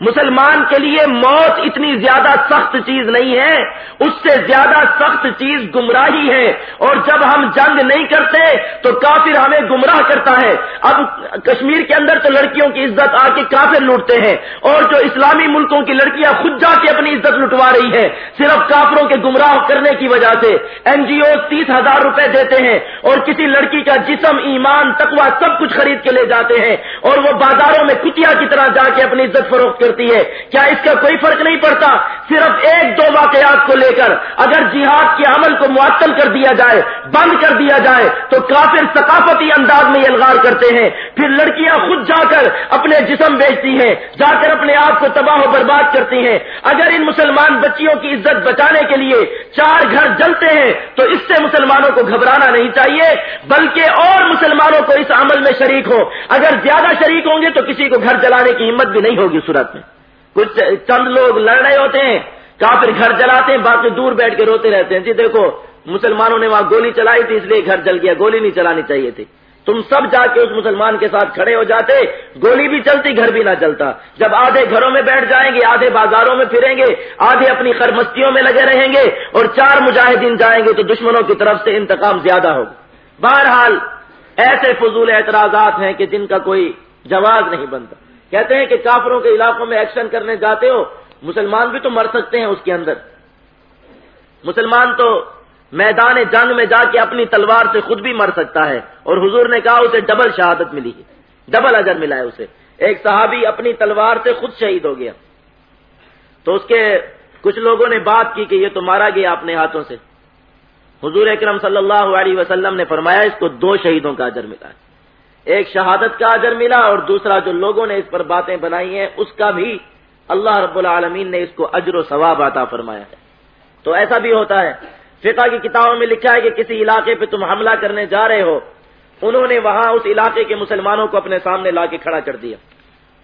مسلمان کے لیے موت اتنی زیادہ سخت چیز نہیں ہے، اس سے زیادہ سخت چیز گمراہی ہے۔ اور جب ہم جنگ نہیں کرتے تو کافر ہمیں گمراہ کرتا ہے۔ اب کشمیر کے اندر تو لڑکیوں کی عزت آ کے کافر لوٹتے ہیں، اور جو اسلامی ملکوں کی لڑکیاں خود جا کے اپنی عزت لٹوا رہی ہے صرف کافروں کے گمراہ کرنے کی وجہ سے۔ این جی او تیس ہزار روپے دیتے ہیں، اور کسی لڑکی کا جسم، ایمان تقوا سب کچھ خرید کے لے جاتے ہیں، اور وہ بازاروں میں کتیا کی طرح جا کے اپنی عزت فروخت کر کرتی ہے۔ کیا اس کا کوئی فرق نہیں پڑتا؟ صرف ایک دو واقعات کو لے کر اگر جہاد کے عمل کو معطل کر دیا جائے، بند کر دیا جائے، تو کافر ثقافتی انداز میں الغار کرتے ہیں۔ پھر لڑکیاں خود جا کر اپنے جسم بیچتی ہیں، جا کر اپنے آپ کو تباہ و برباد کرتی ہیں۔ اگر ان مسلمان بچیوں کی عزت بچانے کے لیے چار گھر جلتے ہیں، تو اس سے مسلمانوں کو گھبرانا نہیں چاہیے، بلکہ اور مسلمانوں کو اس عمل میں شریک ہو اگر زیادہ شریک ہوں گے، تو کسی کو گھر جلانے کی ہمت بھی نہیں ہوگی صورت میں۔ کچھ چند لوگ لڑ رہے ہوتے ہیں، کافر گھر جلاتے ہیں، باقی دور بیٹھ کے روتے رہتے ہیں۔ جی دیکھو، مسلمانوں نے وہاں گولی چلائی تھی، اس لیے گھر جل گیا، گولی نہیں چلانی چاہیے تھی۔ تم سب جا کے اس مسلمان کے ساتھ کھڑے ہو جاتے، گولی بھی چلتی، گھر بھی نہ چلتا جب آدھے گھروں میں بیٹھ جائیں گے، آدھے بازاروں میں پھریں گے، آدھے اپنی خرمستیوں میں لگے رہیں گے اور چار مجاہدین جائیں گے تو دشمنوں کی طرف سے انتقام زیادہ ہوگا۔ بہرحال، ایسے فضول اعتراضات ہیں کہ جن کا کوئی جواز نہیں بنتا۔ کہتے ہیں کہ کافروں کے علاقوں میں ایکشن کرنے جاتے ہو، مسلمان بھی تو مر سکتے ہیں اس کے اندر۔ مسلمان تو میدان جنگ میں جا کے اپنی تلوار سے خود بھی مر سکتا ہے۔ اور حضور نے کہا، اسے ڈبل شہادت ملی ہے۔ ڈبل اجر ملا ہے اسے۔ ایک صحابی اپنی تلوار سے خود شہید ہو گیا۔ تو اس کے کچھ لوگوں نے بات کی کہ یہ تو مارا گیا اپنے ہاتھوں سے۔ حضور اکرم صلی اللہ علیہ وسلم نے فرمایا، اس کو دو شہیدوں کا اجر ملا ہے۔ ایک شہادت کا اجر ملا اور دوسرا جو لوگوں نے اس پر باتیں بنائی ہیں، اس کا بھی اللہ رب العالمین نے اس کو اجر و ثواب عطا فرمایا ہے۔ تو ایسا بھی ہوتا ہے۔ فقہ کی کتابوں میں لکھا ہے کہ کسی علاقے پہ تم حملہ کرنے جا رہے ہو، انہوں نے وہاں اس علاقے کے مسلمانوں کو اپنے سامنے لا کے کھڑا کر دیا۔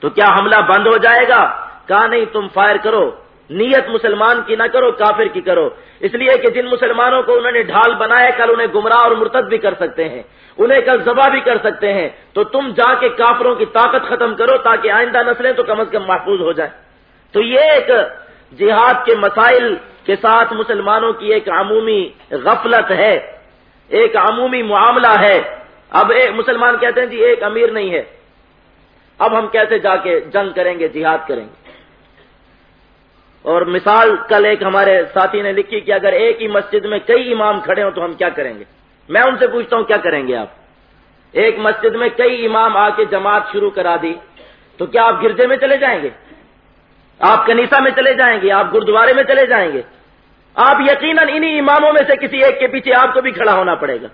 تو کیا حملہ بند ہو جائے گا؟ کہا، نہیں، تم فائر کرو۔ نیت مسلمان کی نہ کرو، کافر کی کرو۔ اس لیے کہ جن مسلمانوں کو انہوں نے ڈھال بنایا، کل انہیں گمراہ اور مرتد بھی کر سکتے ہیں۔ انہیں کل ذبح بھی کر سکتے ہیں۔ تو تم جا کے کافروں کی طاقت ختم کرو تاکہ آئندہ نسلیں تو کم از کم محفوظ ہو جائیں۔ تو یہ ایک جہاد کے مسائل کے ساتھ مسلمانوں کی ایک عمومی غفلت ہے۔ ایک عمومی معاملہ ہے۔ اب ایک مسلمان کہتے ہیں جی ایک امیر نہیں ہے۔ اب ہم کیسے جا کے جنگ کریں گے، جہاد کریں گے؟ اور مثال کل ایک ہمارے ساتھی نے لکھی کہ اگر ایک ہی مسجد میں کئی امام کھڑے ہوں تو ہم کیا کریں گے؟ میں ان سے پوچھتا ہوں کیا کریں گے آپ؟ ایک مسجد میں کئی امام آ کے جماعت شروع کرا دی، تو کیا آپ گرجے میں چلے جائیں گے؟ آپ کنیسا میں چلے جائیں گے؟ آپ گردوارے میں چلے جائیں گے؟ آپ یقیناً انہی اماموں میں سے کسی ایک کے پیچھے آپ کو بھی کھڑا ہونا پڑے گا۔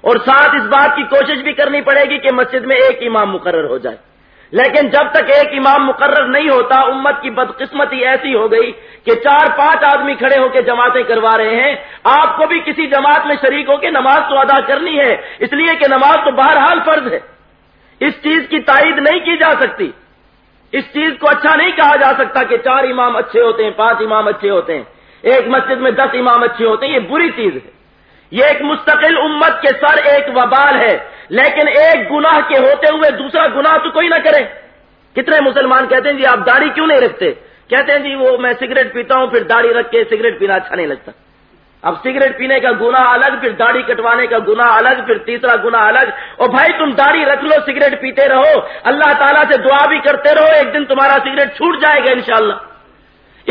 اور ساتھ اس بات کی کوشش بھی کرنی پڑے گی کہ مسجد میں ایک امام مقرر ہو جائے۔ لیکن جب تک ایک امام مقرر نہیں ہوتا، امت کی بدقسمتی ایسی ہو گئی کہ چار پانچ آدمی کھڑے ہو کے جماعتیں کروا رہے ہیں۔ آپ کو بھی کسی جماعت میں شریک ہو کے نماز تو ادا کرنی ہے، اس لیے کہ نماز تو بہرحال فرض ہے۔ اس چیز کی تائید نہیں کی جا سکتی۔ اس چیز کو اچھا نہیں کہا جا سکتا کہ چار امام اچھے ہوتے ہیں، پانچ امام اچھے ہوتے ہیں۔ ایک مسجد میں دس امام اچھے ہوتے ہیں، یہ بری چیز ہے۔ یہ ایک مستقل امت کے سر ایک وبال ہے، لیکن ایک گناہ کے ہوتے ہوئے دوسرا گناہ تو کوئی نہ کرے۔ کتنے مسلمان کہتے ہیں جی آپ داڑھی کیوں نہیں رکھتے؟ کہتے ہیں جی وہ میں سگریٹ پیتا ہوں، پھر داڑھی رکھ کے سگریٹ پینا اچھا نہیں لگتا۔ اب سگریٹ پینے کا گنا الگ، پھر داڑھی کٹوانے کا گنا الگ، پھر تیسرا گنا الگ۔ اور بھائی تم داڑھی رکھ لو، سگریٹ پیتے رہو۔ اللہ تعالیٰ سے دعا بھی کرتے رہو، ایک دن تمہارا سگریٹ چھوٹ جائے گا انشاءاللہ۔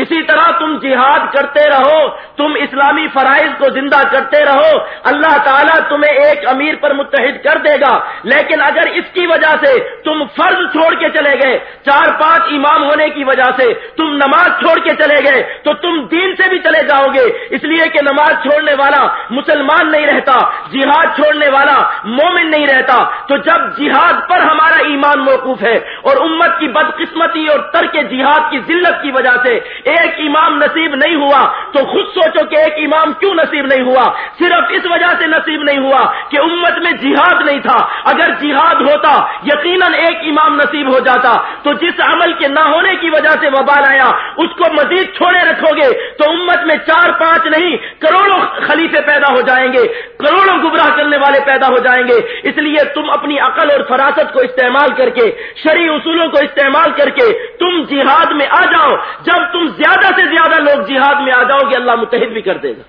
اسی طرح تم جہاد کرتے رہو، تم اسلامی فرائض کو زندہ کرتے رہو، اللہ تعالیٰ تمہیں ایک امیر پر متحد کر دے گا۔ لیکن اگر اس کی وجہ سے تم فرض چھوڑ کے چلے گئے، چار پانچ امام ہونے کی وجہ سے تم نماز چھوڑ کے چلے گئے، تو تم دین سے بھی چلے جاؤ گے۔ اس لیے کہ نماز چھوڑنے والا مسلمان نہیں رہتا، جہاد چھوڑنے والا مومن نہیں رہتا۔ تو جب جہاد پر ہمارا ایمان موقوف ہے اور امت کی بدقسمتی اور ترک جہاد کی ذلت کی وجہ سے ایک امام نصیب نہیں ہوا تو خود سوچو کہ ایک امام کیوں نصیب نہیں ہوا؟ صرف اس وجہ سے نصیب نہیں ہوا کہ امت میں جہاد نہیں تھا۔ اگر جہاد ہوتا، یقیناً ایک امام نصیب ہو جاتا۔ تو جس عمل کے نہ ہونے کی وجہ سے وبال آیا، اس کو مزید چھوڑے رکھو گے۔ تو امت میں چار پانچ نہیں، کروڑوں خلیفے پیدا ہو جائیں گے۔ کروڑوں گمراہ کرنے والے پیدا ہو جائیں گے۔ اس لیے تم اپنی عقل اور فراست کو استعمال کر کے، شرعی اصولوں کو استعمال کر کے تم جہاد میں آ جاؤ۔ جب تم زیادہ سے زیادہ لوگ جہاد میں آ جاؤ گے، اللہ متحد بھی کر دے گا۔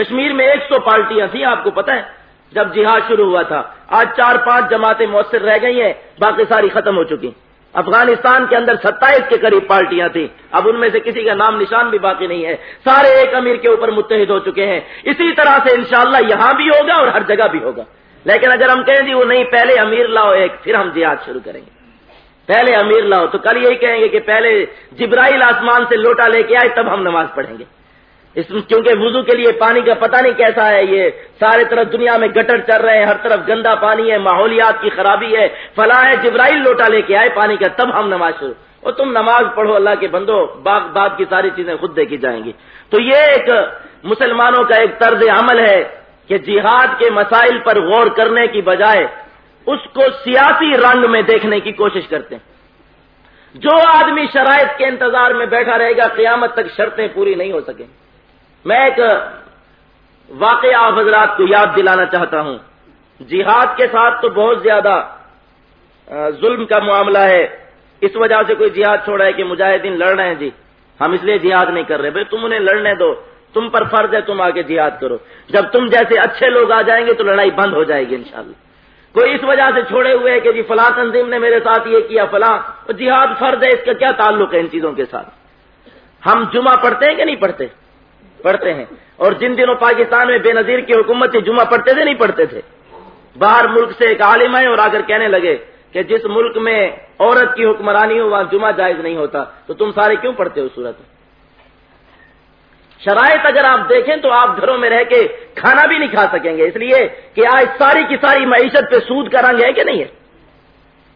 کشمیر میں ایک سو پارٹیاں تھیں، آپ کو پتا ہے، جب جہاد شروع ہوا تھا۔ آج چار پانچ جماعتیں مؤثر رہ گئی ہیں، باقی ساری ختم ہو چکی۔ افغانستان کے اندر ستائیس کے قریب پارٹیاں تھیں۔ اب ان میں سے کسی کا نام نشان بھی باقی نہیں ہے۔ سارے ایک امیر کے اوپر متحد ہو چکے ہیں۔ اسی طرح سے انشاءاللہ یہاں بھی ہوگا اور ہر جگہ بھی ہوگا۔ لیکن اگر ہم کہیں جی وہ نہیں، پہلے امیر لاؤ ایک، پھر ہم جہاد شروع کریں گے۔ پہلے امیر لاؤ تو کل یہی کہیں گے کہ پہلے جبرائیل آسمان سے لوٹا لے کے آئے، تب ہم نماز پڑھیں گے۔ اس کیونکہ وضو کے لیے پانی کا پتہ نہیں کیسا ہے، یہ سارے طرف دنیا میں گٹر چل رہے ہیں، ہر طرف گندا پانی ہے، ماحولیات کی خرابی ہے، فلاں ہے، جبرائیل لوٹا لے کے آئے پانی کا، تب ہم نماز شروع اور تم نماز پڑھو، اللہ کے بندو باغ بات کی ساری چیزیں خود دیکھی جائیں گی۔ تو یہ ایک مسلمانوں کا ایک طرز عمل ہے کہ جہاد کے مسائل پر غور کرنے کی بجائے اس کو سیاسی رنگ میں دیکھنے کی کوشش کرتے ہیں۔ جو آدمی شرائط کے انتظار میں بیٹھا رہے گا، قیامت تک شرطیں پوری نہیں ہو سکیں۔ میں ایک واقعہ حضرات کو یاد دلانا چاہتا ہوں۔ جہاد کے ساتھ تو بہت زیادہ ظلم کا معاملہ ہے۔ اس وجہ سے کوئی جہاد چھوڑا ہے کہ مجاہدین لڑ رہے ہیں۔ جی ہم اس لیے جہاد نہیں کر رہے۔ بھائی، تم انہیں لڑنے دو۔ تم پر فرض ہے تم آگے جہاد کرو۔ جب تم جیسے اچھے لوگ آ جائیں گے تو لڑائی بند ہو جائے گی انشاءاللہ۔ کوئی اس وجہ سے چھوڑے ہوئے کہ جی فلاں تنظیم نے میرے ساتھ یہ کیا فلاں جہاد فرض ہے، اس کا کیا تعلق ہے ان چیزوں کے ساتھ؟ ہم جمعہ پڑھتے ہیں کہ نہیں پڑھتے؟ پڑھتے ہیں۔ اور جن دنوں پاکستان میں بے نظیر کی حکومت تھی، جمعہ پڑھتے تھے، نہیں پڑھتے تھے۔ باہر ملک سے ایک عالم ہے اور آ کر کہنے لگے کہ جس ملک میں عورت کی حکمرانی ہو وہاں جمعہ جائز نہیں ہوتا، تو تم سارے کیوں پڑھتے ہو صورت شرائط اگر آپ دیکھیں تو آپ گھروں میں رہ کے کھانا بھی نہیں کھا سکیں گے۔ اس لیے کہ آج ساری کی ساری معیشت پہ سود کا رنگ ہے کہ نہیں ہے؟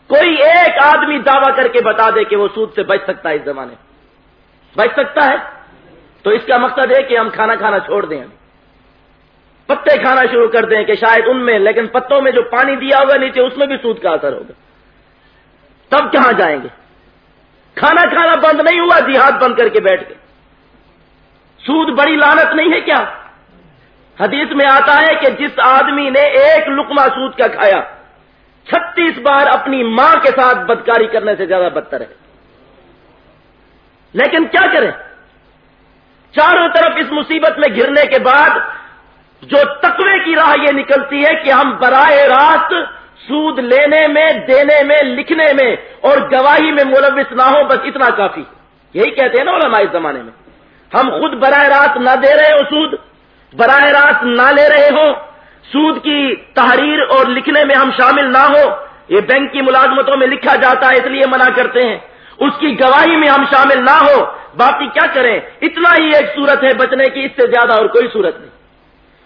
کوئی ایک آدمی دعویٰ کر کے بتا دے کہ وہ سود سے بچ سکتا ہے اس زمانے۔ بچ سکتا ہے؟ تو اس کا مقصد ہے کہ ہم کھانا کھانا چھوڑ دیں۔ پتے کھانا شروع کر دیں کہ شاید ان میں، لیکن پتوں میں جو پانی دیا ہوگا نیچے، اس میں بھی سود کا اثر ہوگا۔ تب کہاں جائیں گے؟ کھانا کھانا بند نہیں ہوا، جہاد بند کر کے بیٹھ کے سود بڑی لانت نہیں ہے کیا؟ حدیث میں آتا ہے کہ جس آدمی نے ایک لکما سود کا کھایا، چھتیس بار اپنی ماں کے ساتھ بدکاری کرنے سے زیادہ بدتر ہے۔ لیکن کیا کریں چاروں طرف اس مصیبت میں گرنے کے بعد جو تقوی کی راہ یہ نکلتی ہے کہ ہم براہ راست سود لینے میں، دینے میں، لکھنے میں اور گواہی میں ملوث نہ ہو بس اتنا کافی۔ یہی کہتے ہیں نا علماء اس زمانے میں۔ ہم خود براہ راست نہ دے رہے ہو سود، براہ راست نہ لے رہے ہو۔ سود کی تحریر اور لکھنے میں ہم شامل نہ ہو۔ یہ بینک کی ملازمتوں میں لکھا جاتا ہے، اس لیے منع کرتے ہیں۔ اس کی گواہی میں ہم شامل نہ ہو۔ باقی کیا کریں؟ اتنا ہی ایک صورت ہے بچنے کی، اس سے زیادہ اور کوئی صورت نہیں۔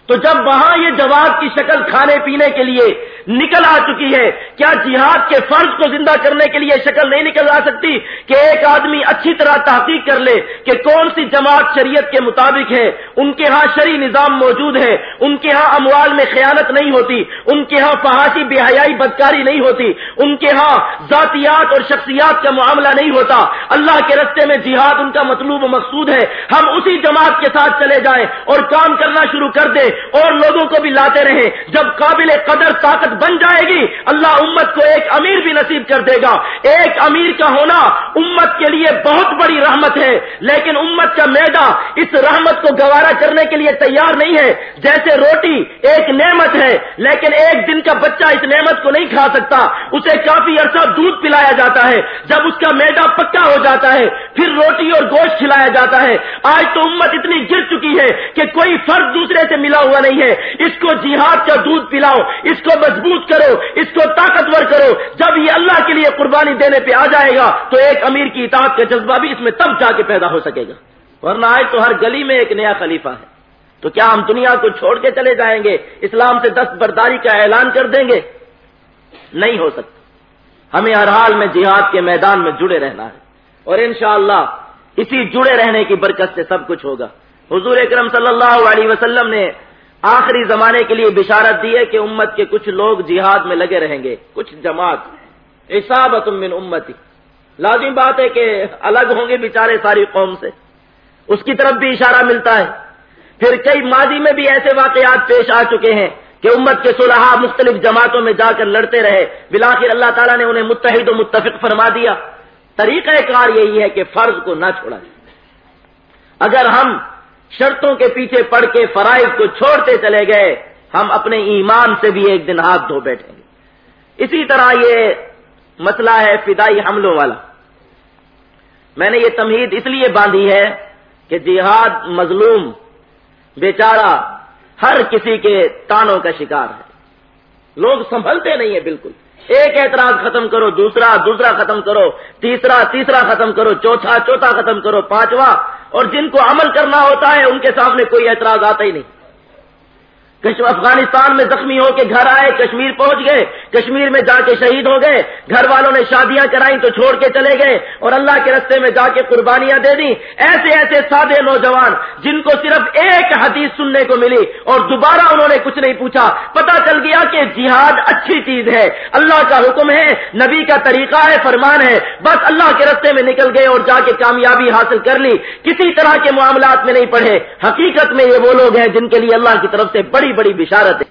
تو جب وہاں یہ جواب کی شکل کھانے پینے کے لیے نکل آ چکی ہے۔ کیا جہاد کے فرض کو زندہ کرنے کے لیے شکل نہیں نکل آ سکتی کہ ایک آدمی اچھی طرح تحقیق کر لے کہ کون سی جماعت شریعت کے مطابق ہے؟ ان کے ہاں شری نظام موجود ہے۔ ان کے ہاں اموال میں خیانت نہیں ہوتی۔ ان کے ہاں فحاشی بے حیائی بدکاری نہیں ہوتی۔ ان کے ہاں ذاتیات اور شخصیات کا معاملہ نہیں ہوتا۔ اللہ کے رستے میں جہاد ان کا مطلوب و مقصود ہے۔ ہم اسی جماعت کے ساتھ چلے جائیں اور کام کرنا شروع کر دیں اور لوگوں کو بھی لاتے رہیں۔ جب قابل قدر طاقت بن جائے گی، اللہ امت کو ایک امیر بھی نصیب کر دے گا۔ ایک امیر کا ہونا امت کے لیے بہت بڑی رحمت ہے، لیکن امت کا میدا اس رحمت کو گوارا کرنے کے لیے تیار نہیں ہے۔ جیسے روٹی ایک نعمت ہے، لیکن ایک دن کا بچہ اس نعمت کو نہیں کھا سکتا۔ اسے کافی عرصہ دودھ پلایا جاتا ہے، جب اس کا میدا پکا ہو جاتا ہے، پھر روٹی اور گوشت کھلایا جاتا ہے۔ آج تو امت اتنی گر چکی ہے کہ کوئی فرق دوسرے سے ملا ہوا نہیں ہے۔ اس کو جہاد کا دودھ پلاؤ، اس کو مضبوط کرو، اس کو طاقتور کرو۔ جب یہ اللہ کے لیے قربانی دینے پہ آ جائے گا، تو ایک امیر کی اطاعت کا جذبہ بھی اس میں تب جا کے پیدا ہو سکے گا۔ ورنہ آج تو ہر گلی میں ایک نیا خلیفہ ہے۔ تو کیا ہم دنیا کو چھوڑ کے چلے جائیں گے؟ اسلام سے دست برداری کا اعلان کر دیں گے؟ نہیں ہو سکتا۔ ہمیں ہر حال میں جہاد کے میدان میں جڑے رہنا ہے۔ اور انشاءاللہ اسی جڑے رہنے کی برکت سے سب کچھ ہوگا۔ حضور اکرم صلی اللہ علیہ وسلم نے آخری زمانے کے لیے بشارت دی ہے کہ امت کے کچھ لوگ جہاد میں لگے رہیں گے، کچھ جماعت اصابت من امتی۔ لازم بات ہے کہ الگ ہوں گے بیچارے ساری قوم سے۔ اس کی طرف بھی اشارہ ملتا ہے۔ پھر کئی ماضی میں بھی ایسے واقعات پیش آ چکے ہیں کہ امت کے صلحاء مختلف جماعتوں میں جا کر لڑتے رہے۔ بلاخر اللہ تعالیٰ نے انہیں متحد و متفق فرما دیا۔ طریقہ کار یہی ہے کہ فرض کو نہ چھوڑا۔ جائے اگر ہم شرطوں کے پیچھے پڑ کے فرائض کو چھوڑتے چلے گئے، ہم اپنے ایمان سے بھی ایک دن ہاتھ دھو بیٹھیں گے۔ اسی طرح یہ مسئلہ ہے فدائی حملوں والا۔ میں نے یہ تمہید اس لیے باندھی ہے کہ جہاد مظلوم، بیچارہ ہر کسی کے تانوں کا شکار ہے۔ لوگ سنبھلتے نہیں ہیں بالکل۔ ایک اعتراض ختم کرو، دوسرا دوسرا ختم کرو، تیسرا تیسرا ختم کرو، چوتھا چوتھا ختم کرو، پانچواں۔ اور جن کو عمل کرنا ہوتا ہے، ان کے سامنے کوئی اعتراض آتا ہی نہیں۔ افغانستان میں زخمی ہو کے گھر آئے، کشمیر پہنچ گئے کشمیر میں جا کے شہید ہو گئے، گھر والوں نے شادیاں کرائیں تو چھوڑ کے چلے گئے اور اللہ کے رستے میں جا کے قربانیاں دے دی ایسے ایسے سادے نوجوان جن کو صرف ایک حدیث سننے کو ملی اور دوبارہ انہوں نے کچھ نہیں پوچھا پتا چل گیا کہ جہاد اچھی چیز ہے، اللہ کا حکم ہے، نبی کا طریقہ ہے، فرمان ہے۔ بس اللہ کے رستے میں نکل گئے اور جا کے کامیابی حاصل کر لی۔ کسی طرح کے معاملات میں نہیں پڑھے۔ حقیقت میں یہ وہ لوگ ہیں جن کے لیے اللہ کی طرف سے بڑی بڑی بشارت ہے۔